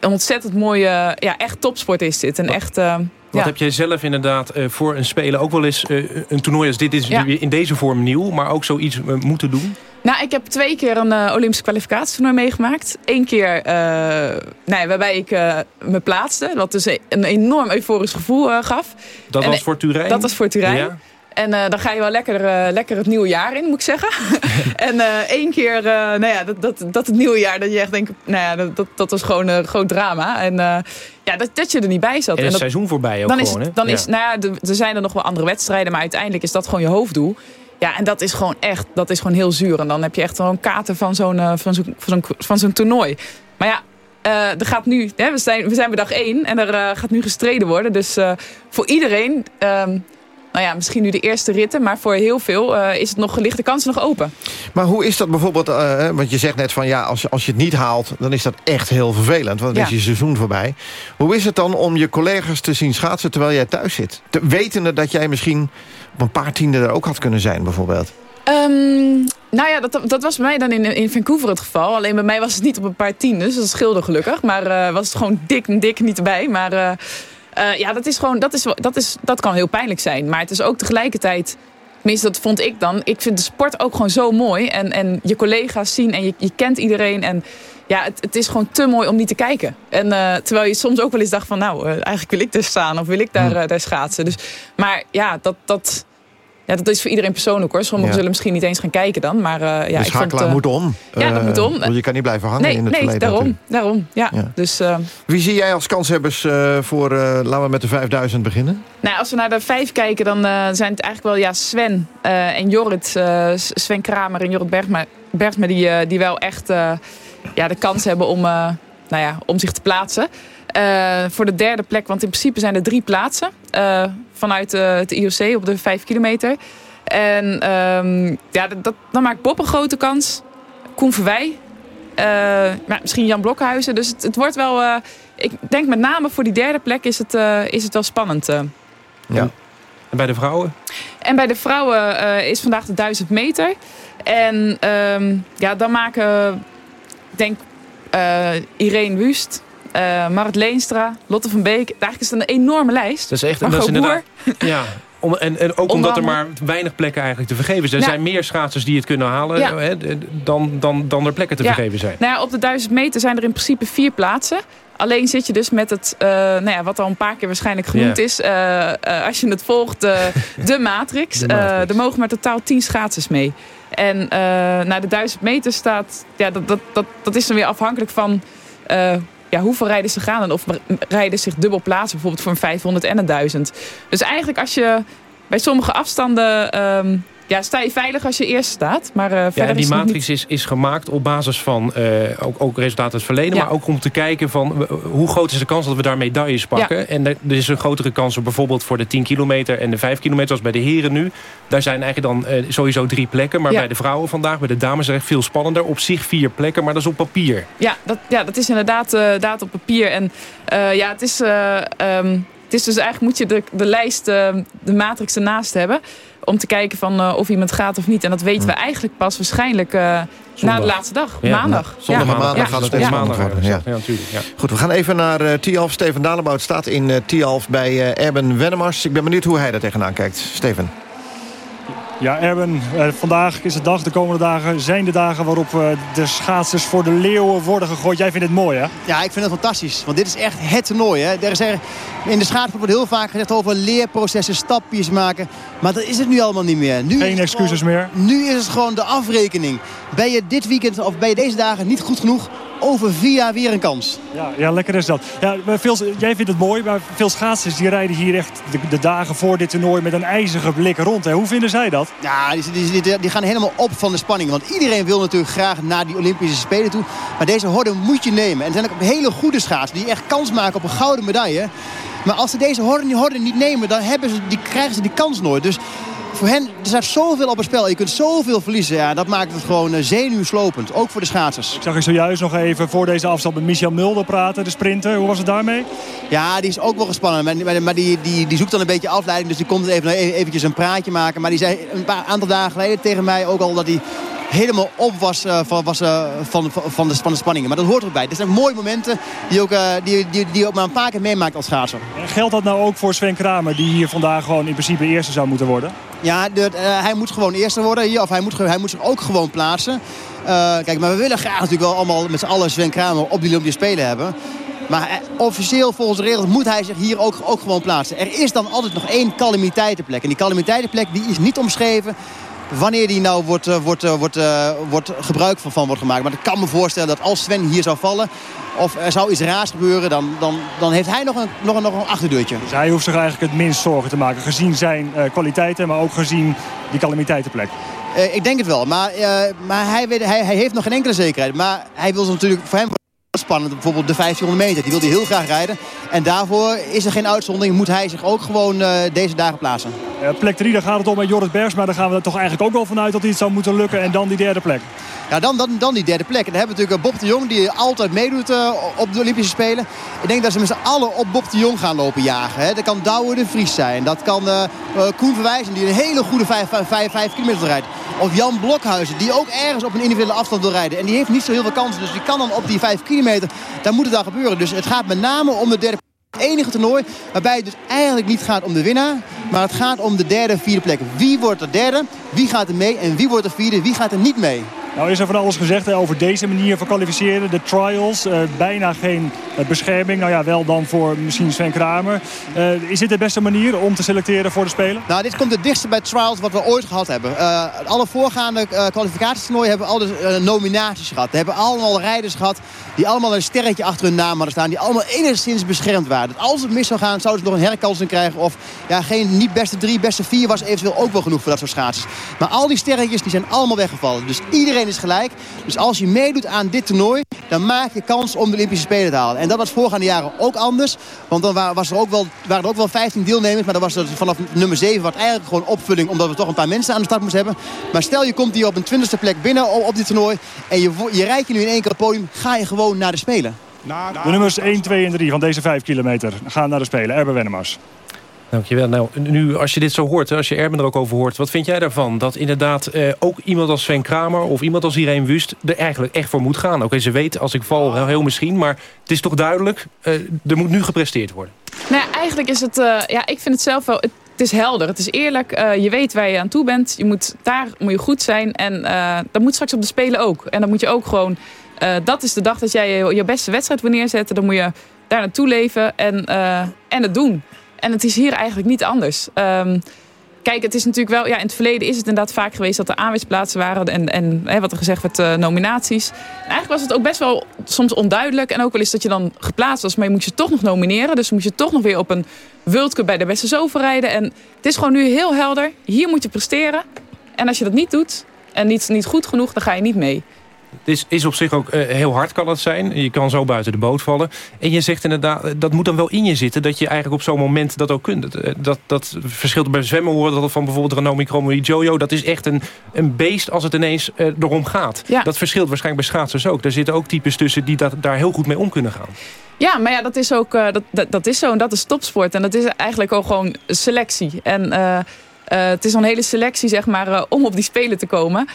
een ontzettend mooie... Ja, echt topsport is dit. En echt... Uh, wat ja. heb jij zelf inderdaad uh, voor een spelen ook wel eens... Een toernooi als dit is ja. in deze vorm nieuw... maar ook zoiets moeten doen? Nou, ik heb twee keer een uh, Olympische kwalificatietoernooi meegemaakt. Eén keer uh, nee, waarbij ik uh, me plaatste. Wat dus een enorm euforisch gevoel gaf. Dat en, was voor Turijn? Dat was voor Turijn. Ja. En uh, dan ga je wel lekker, uh, lekker het nieuwe jaar in, moet ik zeggen. en uh, één keer, nou ja, dat, dat, dat het nieuwe jaar, dat je echt denkt, nou ja, dat, dat was gewoon een groot drama. En ja, dat, dat je er niet bij zat. En het dat, seizoen voorbij ook dan gewoon, is, Dan ja. is, nou ja, er zijn er nog wel andere wedstrijden, maar uiteindelijk is dat gewoon je hoofddoel. Ja, en dat is gewoon echt, dat is gewoon heel zuur. En dan heb je echt wel een kater van zo'n van zo'n van zo'n van zo'n toernooi. Maar ja, uh, er gaat nu, hè, we, zijn, we zijn bij dag één en er uh, gaat nu gestreden worden. Dus uh, voor iedereen... Um, nou ja, misschien nu de eerste ritten, maar voor heel veel is het nog ligt de kans nog open. Maar hoe is dat bijvoorbeeld, want je zegt net van ja, als, als je het niet haalt, dan is dat echt heel vervelend, want dan ja. is je seizoen voorbij. Hoe is het dan om je collega's te zien schaatsen terwijl jij thuis zit? Te, wetende dat jij misschien op een paar tienden er ook had kunnen zijn bijvoorbeeld? Um, nou ja, dat, dat was bij mij dan in, in Vancouver het geval. Alleen bij mij was het niet op een paar tienden, dus dat scheelde gelukkig. Maar uh, was het gewoon dik, dik niet erbij. Maar uh, uh, ja, dat is gewoon, dat, is, dat, is, dat kan heel pijnlijk zijn. Maar het is ook tegelijkertijd, tenminste dat vond ik dan. Ik vind de sport ook gewoon zo mooi. En, en je collega's zien en je, je kent iedereen. En ja, het, het is gewoon te mooi om niet te kijken. En uh, terwijl je soms ook wel eens dacht van, nou, uh, eigenlijk wil ik daar staan of wil ik daar, uh, daar schaatsen. Dus, maar ja, dat, dat, ja, dat is voor iedereen persoonlijk hoor. Sommigen ja. zullen misschien niet eens gaan kijken dan. Maar, uh, ja, de schakelaar vond, moet om. Ja, dat moet om. Want je kan niet blijven hangen nee, in het nee, verleden. daarom. daarom ja. ja. Dus, Wie zie jij als kanshebbers voor, laten we met de 5000 beginnen? Nou, als we naar de vijf kijken, dan zijn het eigenlijk wel ja, Sven en Jorrit. Sven Kramer en Jorrit Bergma, Bergma die, die wel echt ja, de kans hebben om, nou ja, om zich te plaatsen. Uh, voor de derde plek, want in principe zijn er drie plaatsen uh, vanuit uh, het IOC op de vijf kilometer. En um, ja, dat, dan maakt Bob een grote kans. Koen Verwij. maar misschien Jan Blokhuizen. Dus het, het wordt wel... ik denk met name voor die derde plek is het, is het wel spannend. ja. En bij de vrouwen? En bij de vrouwen is vandaag de 1000 meter. En um, ja, dan maken, denk Irene Wust... Uh, Marit Leenstra, Lotte van Beek. Eigenlijk is het een enorme lijst. Dat is echt een inderdaad. Ja. Om, en, en ook omdat er maar weinig plekken eigenlijk te vergeven zijn. Er zijn meer schaatsers die het kunnen halen ja. hè, dan, dan, dan er plekken te ja. vergeven zijn. Nou ja, op de 1000 meter zijn er in principe vier plaatsen. Alleen zit je dus met het, uh, nou ja, wat al een paar keer waarschijnlijk genoemd is. Uh, uh, als je het volgt, de Matrix. De Matrix. er mogen maar totaal 10 schaatsers mee. En naar de 1000 meter staat, ja, dat, dat, dat, dat is dan weer afhankelijk van ja, hoeveel rijders ze gaan en of rijders zich dubbel plaatsen. Bijvoorbeeld voor een 500 en een 1000. Dus eigenlijk als je bij sommige afstanden um, ja, sta je veilig als je eerst staat. Maar uh, ja, verder en die is matrix niet... is, is gemaakt op basis van uh, ook, ook resultaten uit het verleden... Ja. maar ook om te kijken van hoe groot is de kans dat we daar medailles pakken. Ja. En er, er is een grotere kans op bijvoorbeeld voor de 10 kilometer en de 5 kilometer... zoals bij de heren nu. Daar zijn eigenlijk dan uh, sowieso drie plekken. Maar Ja. bij de vrouwen vandaag, bij de dames is echt veel spannender. Op zich vier plekken, maar dat is op papier. Ja, dat, ja, dat is inderdaad daad op papier. En ja, het is, um, het is dus eigenlijk moet je de, de lijst, uh, de matrix ernaast hebben. Om te kijken van uh, of iemand gaat of niet. En dat weten we eigenlijk pas waarschijnlijk uh, na de laatste dag. Ja, maandag. Zondag ja. maandag ja. gaat het ja. echt maandag worden. Ja. Ja, natuurlijk. Ja. Goed, we gaan even naar uh, Tialf. Steven Dalebout staat in uh, Tialf bij uh, Erben Wennemars. Ik ben benieuwd hoe hij er tegenaan kijkt. Steven. Ja, Erben, eh, vandaag is de dag, de komende dagen zijn de dagen waarop eh, de schaatsers voor de leeuwen worden gegooid. Jij vindt het mooi, hè? Ja, ik vind het fantastisch. Want dit is echt het toernooi. Hè. Er is er, in de schaatsport wordt heel vaak gezegd over leerprocessen, stapjes maken. Maar dat is het nu allemaal niet meer. Nu Geen excuses gewoon, meer? Nu is het gewoon de afrekening. Ben je dit weekend of ben je deze dagen niet goed genoeg... over vier jaar weer een kans. Ja, ja lekker is dat. Ja, veel, jij vindt het mooi, maar veel schaatsers die rijden hier echt de, de dagen voor dit toernooi met een ijzige blik rond. Hè. Hoe vinden zij dat? Ja, die, die, die, die, gaan helemaal op van de spanning. Want iedereen wil natuurlijk graag naar die Olympische Spelen toe. Maar deze horde moet je nemen. En er zijn ook hele goede schaatsers die echt kans maken op een gouden medaille. Maar als ze deze horde, horde niet nemen, dan hebben ze, die, krijgen ze die kans nooit. Dus voor hen, er staat zoveel op het spel. Je kunt zoveel verliezen. Ja, dat maakt het gewoon uh, zenuwslopend. Ook voor de schaatsers. Ik zag je zojuist nog even voor deze afstand met Michel Mulder praten, de sprinter. Hoe was het daarmee? Ja, die is ook wel gespannen. Maar, maar die, die, die zoekt dan een beetje afleiding. Dus die komt even, eventjes een praatje maken. Maar die zei een paar aantal dagen geleden tegen mij ook al dat hij helemaal op was, uh, van, was uh, van, van, de, van de spanningen. Maar dat hoort erbij. Dit zijn mooie momenten die, ook, uh, die, die, die ook maar een paar keer meemaakt als schaatser. Geldt dat nou ook voor Sven Kramer, die hier vandaag gewoon in principe eerste zou moeten worden? Ja, de, hij moet gewoon eerste worden hier. Of hij moet, hij moet zich ook gewoon plaatsen. kijk, maar we willen graag natuurlijk wel allemaal met z'n allen Sven Kramer op die Olympische Spelen hebben. Maar eh, officieel volgens de regels moet hij zich hier ook, ook gewoon plaatsen. Er is dan altijd nog één calamiteitenplek. En die calamiteitenplek die is niet omschreven wanneer die nou wordt, uh, wordt, uh, wordt, uh, wordt gebruik van, van wordt gemaakt. Maar ik kan me voorstellen dat als Sven hier zou vallen... of er zou iets raars gebeuren, dan, dan, dan heeft hij nog een, nog, een, nog een achterdeurtje. Dus hij hoeft zich eigenlijk het minst zorgen te maken. Gezien zijn kwaliteiten, maar ook gezien die calamiteitenplek. Uh, ik denk het wel, maar, uh, maar hij, weet, hij, hij, heeft nog geen enkele zekerheid. Maar hij wil ze natuurlijk voor hem spannend. Bijvoorbeeld de 1500 meter, die wil hij heel graag rijden. En daarvoor is er geen uitzondering, moet hij zich ook gewoon uh, deze dagen plaatsen. Plek 3, daar gaat het om met Jorrit Bergsma. Daar gaan we er toch eigenlijk ook wel vanuit dat hij het zou moeten lukken. En dan die derde plek. Ja, dan, dan, dan die derde plek. En dan hebben we natuurlijk Bob de Jong, die altijd meedoet uh, op de Olympische Spelen. Ik denk dat ze met z'n allen op Bob de Jong gaan lopen jagen. Hè. Dat kan Douwe de Vries zijn. Dat kan uh, Koen Verwijzen, die een hele goede 5 kilometer rijdt. Of Jan Blokhuizen, die ook ergens op een individuele afstand wil rijden. En die heeft niet zo heel veel kansen. Dus die kan dan op die 5 kilometer, daar moet het dan gebeuren. Dus het gaat met name om de derde plek. Het enige toernooi waarbij het dus eigenlijk niet gaat om de winnaar. Maar het gaat om de derde en vierde plek. Wie wordt er derde? Wie gaat er mee? En wie wordt er vierde? Wie gaat er niet mee? Nou is er van alles gezegd over deze manier van kwalificeren. De trials, uh, bijna geen uh, bescherming. Nou ja, wel dan voor misschien Sven Kramer. Uh, is dit de beste manier om te selecteren voor de Spelen? Nou, dit komt het dichtste bij trials wat we ooit gehad hebben. alle voorgaande kwalificatietoernooien hebben altijd nominaties gehad. We hebben allemaal rijders gehad die allemaal een sterretje achter hun naam hadden staan. Die allemaal enigszins beschermd waren. Dat als het mis zou gaan, zouden ze nog een herkansing krijgen. Of ja, geen niet beste drie, beste vier was eventueel ook wel genoeg voor dat soort schaatsers. Maar al die sterretjes die zijn allemaal weggevallen. Dus iedereen is gelijk. Dus als je meedoet aan dit toernooi, dan maak je kans om de Olympische Spelen te halen. En dat was voorgaande jaren ook anders. Want dan was er ook wel, waren er ook wel 15 deelnemers. Maar dan was het vanaf nummer 7 wat eigenlijk gewoon opvulling. Omdat we toch een paar mensen aan de start moesten hebben. Maar stel je komt hier op een 20ste plek binnen op dit toernooi. En je, je rijdt je nu in één keer het podium. Ga je gewoon naar de Spelen. De nummers 1, 2 en 3 van deze 5 kilometer gaan naar de Spelen. Erben Wennemars. Dankjewel. Nou, nu als je dit zo hoort, als je Erben er ook over hoort... wat vind jij daarvan? Dat inderdaad eh, ook iemand als Sven Kramer of iemand als Irene Wust... er eigenlijk echt voor moet gaan. Oké, ze weet als ik val heel, misschien... maar het is toch duidelijk, uh, er moet nu gepresteerd worden. Nou eigenlijk is het... Uh, ja, ik vind het zelf wel... Het, is helder, het is eerlijk. Uh, je weet waar je aan toe bent. Je moet, daar moet je goed zijn. En dat moet straks op de Spelen ook. En dan moet je ook gewoon... dat is de dag dat jij je, je beste wedstrijd wil neerzetten. Dan moet je daar naartoe leven en, en het doen. En het is hier eigenlijk niet anders. Um, kijk, het is natuurlijk wel... Ja, in het verleden is het inderdaad vaak geweest dat er aanwijsplaatsen waren. En, en hè, wat er gezegd werd, uh, nominaties. En eigenlijk was het ook best wel soms onduidelijk. En ook wel eens dat je dan geplaatst was. Maar je moet je toch nog nomineren. Dus moet je toch nog weer op een World bij de beste zoveel rijden. En het is gewoon nu heel helder. Hier moet je presteren. En als je dat niet doet en niet, niet goed genoeg, dan ga je niet mee. Het is, is op zich ook eh, heel hard kan het zijn. Je kan zo buiten de boot vallen. En je zegt inderdaad, eh, dat moet dan wel in je zitten... dat je eigenlijk op zo'n moment dat ook kunt. Dat, dat, dat verschilt bij zwemmen horen dat van bijvoorbeeld Ranomi Kromowidjojo. Jojo. Dat is echt een, een beest als het ineens uh, erom gaat. Ja. Dat verschilt waarschijnlijk bij schaatsers ook. Er zitten ook types tussen die dat, daar heel goed mee om kunnen gaan. Ja, maar ja, dat is ook uh, dat, dat, dat, is zo. En dat is topsport. En dat is eigenlijk ook gewoon selectie. En het is een hele selectie, zeg maar, om op die spelen te komen.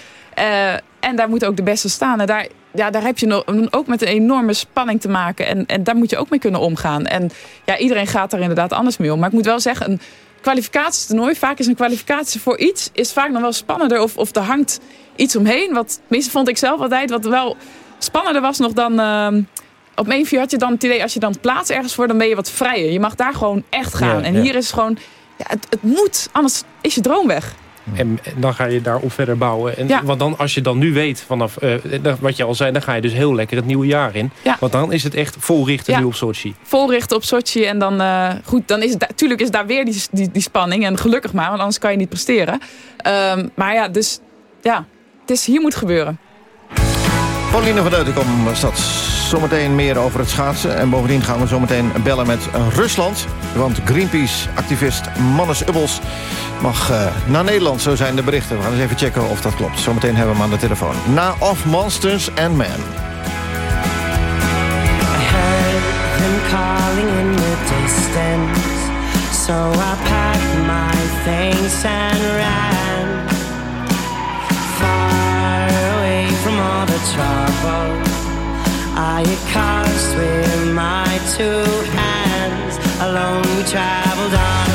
en daar moet ook de beste staan. En daar, ja, daar heb je nog, ook met een enorme spanning te maken. En, en daar moet je ook mee kunnen omgaan. En ja, iedereen gaat daar inderdaad anders mee om. Maar ik moet wel zeggen, een kwalificatietoernooi... vaak is een kwalificatie voor iets... is vaak nog wel spannender. Of, of er hangt iets omheen. Wat, tenminste vond ik zelf altijd... wat wel spannender was nog dan... Uh, op vier had je dan het idee... als je dan plaats ergens voor, dan ben je wat vrijer. Je mag daar gewoon echt gaan. Ja, en ja. hier is gewoon... Ja, het, het moet, anders is je droom weg. En, en dan ga je daarop verder bouwen. En, Ja. Want dan, als je dan nu weet, vanaf eh, wat je al zei... dan ga je dus heel lekker het nieuwe jaar in. Ja. Want dan is het echt vol richten Ja. nu op Sochi. Vol richten op Sochi. En dan, eh, goed, dan is het, natuurlijk is daar weer die, die, die spanning. En gelukkig maar, want anders kan je niet presteren. Ehm, maar ja, dus ja, het is, hier moet gebeuren. Pauline van Deutenkom staat zometeen meer over het schaatsen. En bovendien gaan we zometeen bellen met Rusland. Want Greenpeace-activist Mannes Ubbels mag eh, naar Nederland. Zo zijn de berichten. We gaan eens even checken of dat klopt. Zometeen hebben we hem aan de telefoon. Na Of Monsters and Men. So I my things and far away from all the I had caused with my two hands. Alone we traveled on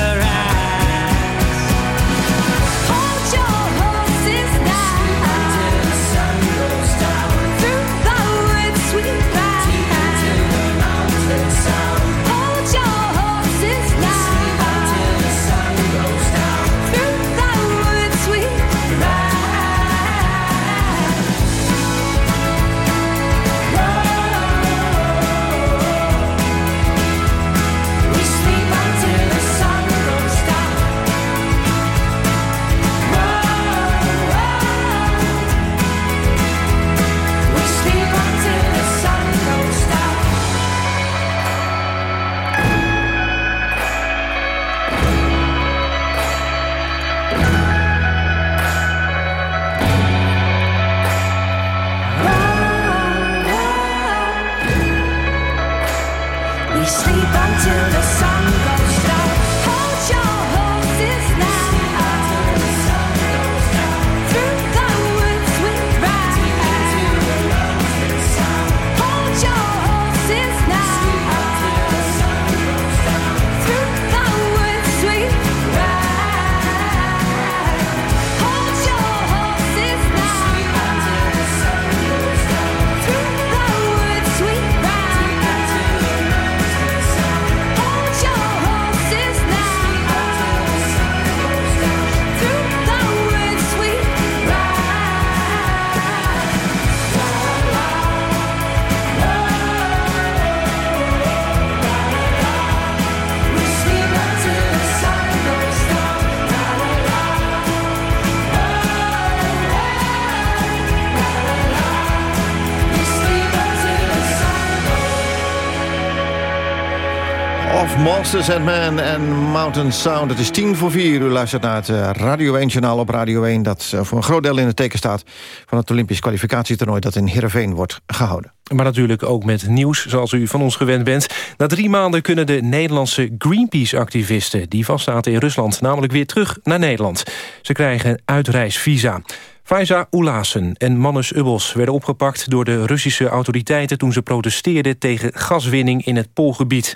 and en Mountain Sound. Het is tien voor vier. U luistert naar het eh, Radio 1-journaal op Radio 1... dat eh, voor een groot deel in het teken staat... van het Olympisch kwalificatietoernooi... dat in Heerenveen wordt gehouden. Maar natuurlijk ook met nieuws, zoals u van ons gewend bent. Na drie maanden kunnen de Nederlandse Greenpeace-activisten... die vastzaten in Rusland, namelijk weer terug naar Nederland. Ze krijgen uitreisvisa. Faiza Oelassen en Mannes Ubbels werden opgepakt door de Russische autoriteiten... toen ze protesteerden tegen gaswinning in het Poolgebied.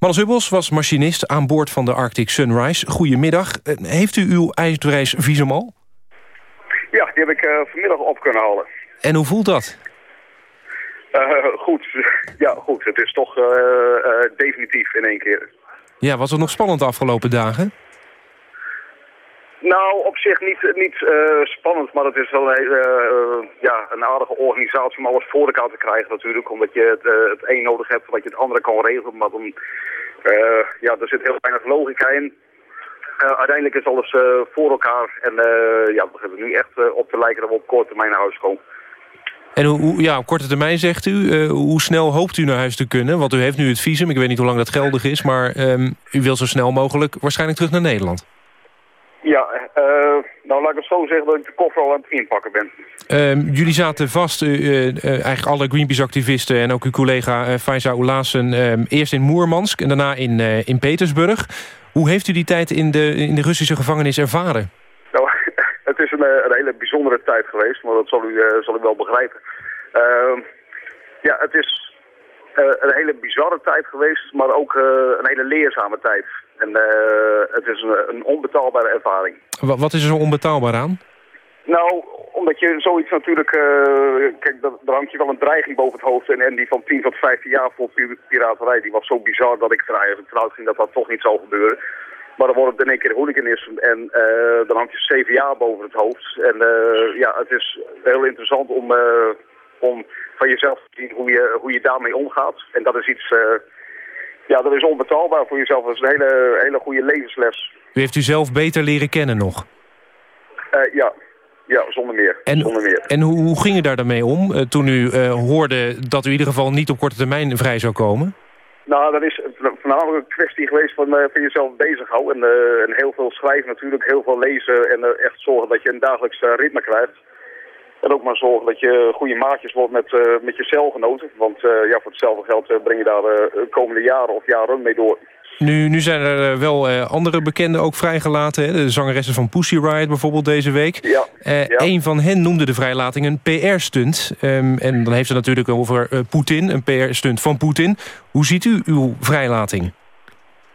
Mannes Ubbels was machinist aan boord van de Arctic Sunrise. Goedemiddag. Eh, Heeft u uw uitreisvisum al? Ja, die heb ik eh, vanmiddag op kunnen halen. En hoe voelt dat? Eh, goed, ja goed. Het is toch definitief in één keer. Ja, was het nog spannend de afgelopen dagen? Nou, op zich niet, niet eh, spannend, maar het is wel een, hele, eh, ja, een aardige organisatie om alles voor elkaar te krijgen natuurlijk. Omdat je het, eh, het een nodig hebt, zodat je het andere kan regelen. Maar dan, eh, ja, er zit heel weinig logica in. Eh, uiteindelijk is alles eh, voor elkaar en eh, ja, we beginnen nu echt eh, op te lijken dat we op korte termijn naar huis komen. En hoe, ja, op korte termijn zegt u, eh, hoe snel hoopt u naar huis te kunnen? Want u heeft nu het visum, ik weet niet hoe lang dat geldig is... maar ehm, u wil zo snel mogelijk waarschijnlijk terug naar Nederland. Ja, eh, nou laat ik het zo zeggen dat ik de koffer al aan het inpakken ben. Ehm, jullie zaten vast, eh, eh, eigenlijk alle Greenpeace-activisten... en ook uw collega Faiza Oelassen, ehm, eerst in Moermansk... en daarna in, in Petersburg. Hoe heeft u die tijd in de, in de Russische gevangenis ervaren? Nou, het is een, een hele bijzondere tijd geweest, maar dat zal u, zal u wel begrijpen. Ehm, ja, het is een hele bizarre tijd geweest, maar ook een hele leerzame tijd. En eh, het is een, een onbetaalbare ervaring. Wa- wat is er zo onbetaalbaar aan? Nou, omdat je zoiets natuurlijk... eh, kijk, daar daar hangt je wel een dreiging boven het hoofd. En, en die van 10 tot 15 jaar voor pi- piraterij, die was zo bizar dat ik er eigenlijk vanuit ging dat dat toch niet zou gebeuren. Maar dan wordt het in één keer hooliganisme en eh, dan hangt je 7 jaar boven het hoofd. En ja, het is heel interessant om, om van jezelf te zien hoe je, hoe je daarmee omgaat. En dat is iets... ja, dat is onbetaalbaar voor jezelf. Dat is een hele, hele goede levensles. U heeft u zelf beter leren kennen nog. Eh, ja. ja, zonder meer. En, zonder meer. en hoe, hoe ging u daar dan mee om eh, toen u eh, hoorde dat u in ieder geval niet op korte termijn vrij zou komen? Nou, dat is voornamelijk een kwestie geweest van, van jezelf bezighouden. En, en heel veel schrijven natuurlijk, heel veel lezen en echt zorgen dat je een dagelijks ritme krijgt. En ook maar zorgen dat je goede maatjes wordt met, eh, met je celgenoten. Want eh, ja, voor hetzelfde geld eh, breng je daar de komende jaren of jaren mee door. Nu, nu zijn er wel andere bekenden ook vrijgelaten. Hè? De zangeressen van Pussy Riot bijvoorbeeld deze week. Ja, Eh, Een van hen noemde de vrijlating een PR-stunt. Ehm, en dan heeft het natuurlijk over Poetin, een PR-stunt van Poetin. Hoe ziet u uw vrijlating?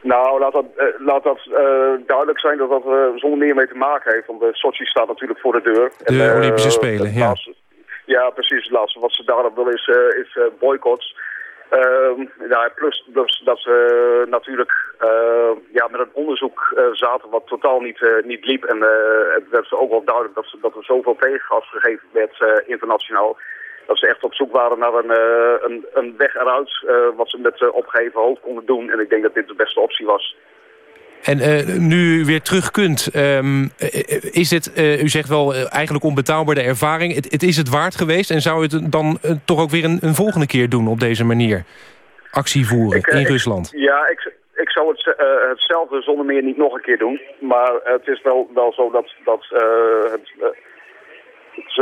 Nou, laat dat, eh, laat dat eh, duidelijk zijn dat dat eh, zonder meer mee te maken heeft. Want de Sochi staat natuurlijk voor de deur. De eh, Olympische Spelen, ja. laatste- ja, precies. Het laatste wat ze daarop willen is, is boycotts. Ehm, ja, plus dus dat ze natuurlijk ja, met een onderzoek zaten wat totaal niet, niet liep. En het werd ook wel duidelijk dat, ze, dat er zoveel tegengas gegeven werd internationaal. Dat ze echt op zoek waren naar een, eh, een, een weg eruit eh, wat ze met uh, opgeheven hoofd konden doen. En ik denk dat dit de beste optie was. En eh, nu u weer terug kunt, ehm, eh, is het, eh, u zegt wel eh, eigenlijk onbetaalbaar de ervaring. Het, het is het waard geweest en zou u het dan eh, toch ook weer een, een volgende keer doen op deze manier? Actie voeren Ik, eh, in ik- Rusland. ja, ik, ik zou het, eh, hetzelfde zonder meer niet nog een keer doen. Maar het is wel, wel zo dat, dat eh, het, eh, het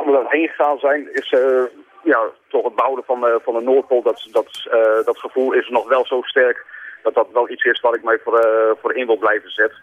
om we daarheen gegaan zijn, is eh, ja, toch het bouwen van, eh, van de Noordpool. Dat, dat, eh, dat gevoel is nog wel zo sterk dat dat wel iets is waar ik mij voor, eh, voor in wil blijven zetten.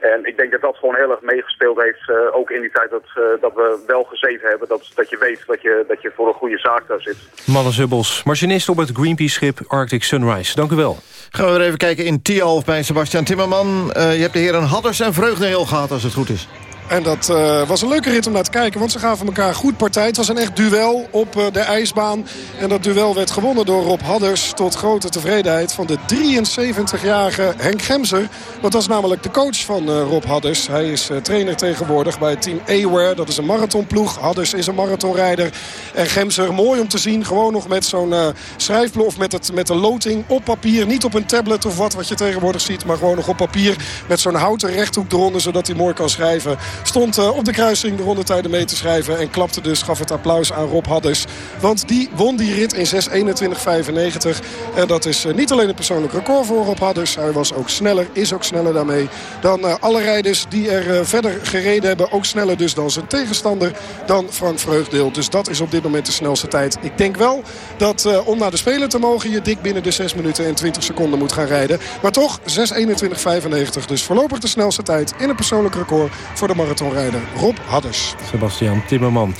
En ik denk dat dat gewoon heel erg meegespeeld heeft, eh, ook in die tijd dat, eh, dat we wel gezeten hebben. Dat, dat je weet dat je, dat je voor een goede zaak daar zit. Mannes Hubbels, machinist op het Greenpeace-schip Arctic Sunrise. Dank u wel. Gaan we weer even kijken in Tialf bij Sebastian Timmerman. Eh, je hebt de heren Hadders en Vreugdenheel gehad als het goed is. En dat eh, was een leuke rit om naar te kijken, want ze gaven elkaar goed partij. Het was een echt duel op eh, de ijsbaan. En dat duel werd gewonnen door Rob Hadders tot grote tevredenheid van de 73-jarige Henk Gemser. Dat was namelijk de coach van eh, Rob Hadders. Hij is trainer tegenwoordig bij het team Aware. Dat is een marathonploeg. Hadders is een marathonrijder. En Gemser, mooi om te zien, gewoon nog met zo'n schrijfblok of met, het, met de loting op papier. Niet op een tablet of wat wat je tegenwoordig ziet, maar gewoon nog op papier. Met zo'n houten rechthoek eronder, zodat hij mooi kan schrijven. Stond eh, op de kruising de rondetijden mee te schrijven. En klapte dus, gaf het applaus aan Rob Hadders. Want die won die rit in 6.21.95. En dat is eh, niet alleen een persoonlijk record voor Rob Hadders. Hij was ook sneller, is ook sneller daarmee dan eh, alle rijders die er verder gereden hebben. Ook sneller dus dan zijn tegenstander, dan Frank Vreugdeel. Dus dat is op dit moment de snelste tijd. Ik denk wel dat om naar de Spelen te mogen... je dik binnen de 6 minuten en 20 seconden moet gaan rijden. Maar toch 6.21.95. Dus voorlopig de snelste tijd in een persoonlijk record... voor de marathonrijder Rob Hadders. Sebastian Timmerman.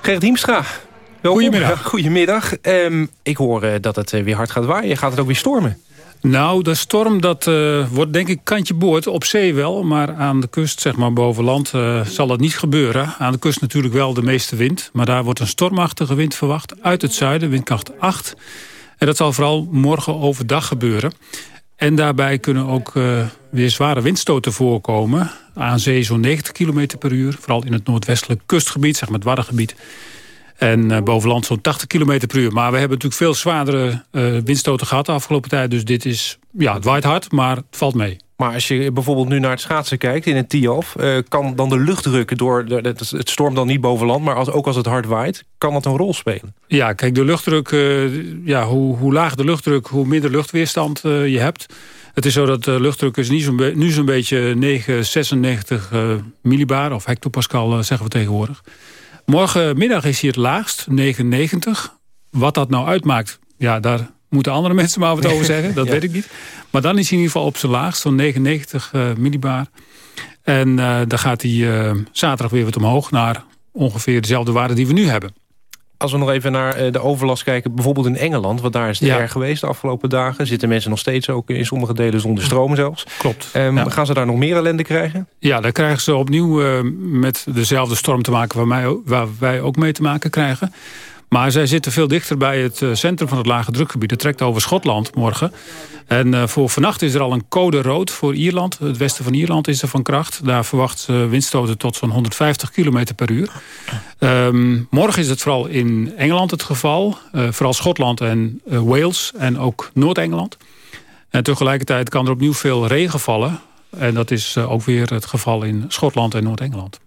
Gerrit Hiemstra. Welkom. Goedemiddag. Goedemiddag. Ehm, ik hoor eh, dat het eh, weer hard gaat waaien. Gaat het ook weer stormen? Nou, de storm dat, eh, wordt denk ik kantje boord. Op zee wel, maar aan de kust, zeg maar boven land, eh, zal dat niet gebeuren. Aan de kust natuurlijk wel de meeste wind. Maar daar wordt een stormachtige wind verwacht uit het zuiden, windkracht 8. En dat zal vooral morgen overdag gebeuren. En daarbij kunnen ook eh, weer zware windstoten voorkomen. Aan zee zo'n 90 km per uur. Vooral in het noordwestelijk kustgebied, zeg maar het Waddengebied. En uh, boven land zo'n 80 km per uur. Maar we hebben natuurlijk veel zwaardere uh, windstoten gehad de afgelopen tijd. Dus dit is, ja, het waait hard, maar het valt mee. Maar als je bijvoorbeeld nu naar het schaatsen kijkt in het Tiof... Uh, kan dan de luchtdruk door... De, het, het stormt dan niet boven land, maar als, ook als het hard waait... kan dat een rol spelen? Ja, kijk, de luchtdruk... ja, hoe, hoe laag de luchtdruk, hoe minder luchtweerstand je hebt... Het is zo dat de luchtdruk is nu zo'n nu zo'n beetje 996 millibar... of hectopascal zeggen we tegenwoordig. Morgenmiddag is hij het laagst, 99. Wat dat nou uitmaakt, ja, daar moeten andere mensen maar wat over zeggen. Dat ja. weet ik niet. Maar dan is hij in ieder geval op zijn laagst, zo'n 99 uh, millibar. En uh, dan gaat hij uh, zaterdag weer wat omhoog naar ongeveer dezelfde waarde die we nu hebben. Als we nog even naar de overlast kijken, bijvoorbeeld in Engeland... want daar is het ja. erg geweest de afgelopen dagen. Zitten mensen nog steeds ook in sommige delen zonder stroom zelfs. Klopt. Um, ja. Gaan ze daar nog meer ellende krijgen? Ja, daar krijgen ze opnieuw uh, met dezelfde storm te maken... Waar, mij, waar wij ook mee te maken krijgen. Maar zij zitten veel dichter bij het centrum van het lage drukgebied. Het trekt over Schotland morgen. En uh, voor vannacht is er al een code rood voor Ierland. Het westen van Ierland is er van kracht. Daar verwacht windstoten tot zo'n 150 km per uur. Um, morgen is het vooral in Engeland het geval. Uh, vooral Schotland en Wales en ook Noord-Engeland. En tegelijkertijd kan er opnieuw veel regen vallen. En dat is ook weer het geval in Schotland en Noord-Engeland.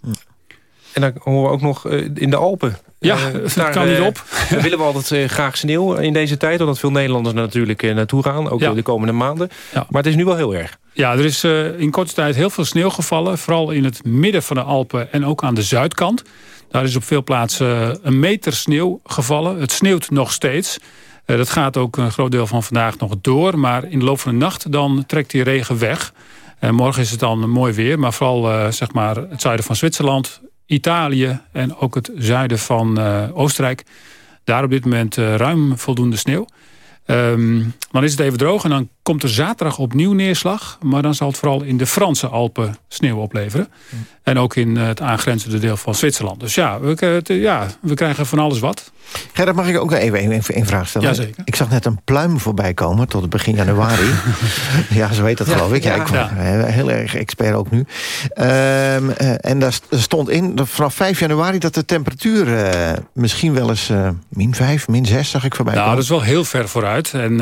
En dan horen we ook nog in de Alpen. Ja, dat daar, kan niet op. Uh, willen we altijd uh, graag sneeuw in deze tijd. Omdat veel Nederlanders natuurlijk uh, naartoe gaan. Ook ja. de komende maanden. Ja. Maar het is nu wel heel erg. Ja, er is in korte tijd heel veel sneeuw gevallen. Vooral in het midden van de Alpen en ook aan de zuidkant. Daar is op veel plaatsen een meter sneeuw gevallen. Het sneeuwt nog steeds. dat gaat ook een groot deel van vandaag nog door. Maar in de loop van de nacht dan trekt die regen weg. En morgen is het dan mooi weer. Maar vooral zeg maar het zuiden van Zwitserland Italië en ook het zuiden van uh, Oostenrijk. Daar op dit moment uh, ruim voldoende sneeuw. Um, dan is het even droog en dan komt er zaterdag opnieuw neerslag. Maar dan zal het vooral in de Franse Alpen sneeuw opleveren. Mm. En ook in het aangrenzende deel van Zwitserland. Dus ja, we, ja, we krijgen van alles wat. Gerrit, mag ik ook even een, vraag stellen? Jazeker. Ik zag net een pluim voorbij komen tot het begin januari. ja, zo heet dat geloof ik. Ja, ja, ik ja. Heel erg expert ook nu. Um, uh, en daar stond in, vanaf 5 januari... dat de temperatuur uh, misschien wel eens uh, min 5, min 6 zag ik voorbij nou, komen. dat is wel heel ver vooruit. En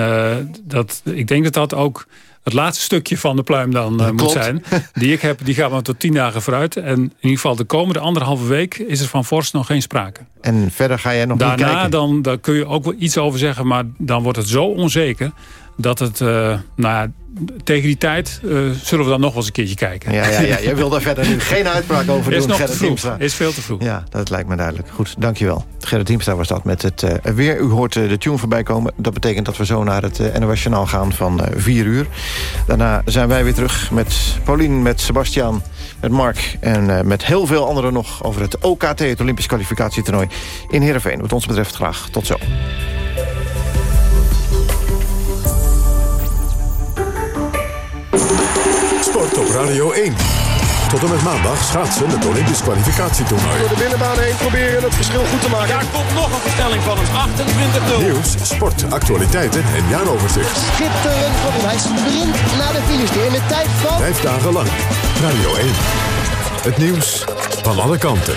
dat, ik denk dat dat ook het laatste stukje van de pluim dan uh, moet zijn. Die ik heb, die gaan we tot tien dagen vooruit. En in ieder geval de komende anderhalve week is er van vorst nog geen sprake. En verder ga jij nog Daarna, niet kijken? Dan, daar kun je ook wel iets over zeggen, maar dan wordt het zo onzeker dat het, uh, nou ja, tegen die tijd uh, zullen we dan nog wel eens een keertje kijken. Ja, ja, ja. jij wil daar verder nu geen uitspraak over is doen, nog Gerrit te vroeg. Diemstra. Is veel te vroeg. Ja, dat lijkt me duidelijk. Goed, dankjewel. Gerrit Diemstra was dat met het uh, weer. U hoort uh, de tune voorbij komen. Dat betekent dat we zo naar het uh, NOS Journaal gaan van 4 uur. Daarna zijn wij weer terug met Paulien, met Sebastian, met Mark... en met heel veel anderen nog over het OKT, het Olympisch kwalificatietoernooi in Heerenveen. Wat ons betreft graag. Tot zo. Radio 1. Tot en met maandag schaatsen het Olympisch kwalificatietoernooi. Door de binnenbaan heen proberen het verschil goed te maken. Daar komt nog een versnelling van hem. 28-0. Nieuws, sport, actualiteiten en jaaroverzicht. Schitterend van hem. Hij sprint naar de finish in de tijd van... Vijf dagen lang. Radio 1. Het nieuws van alle kanten.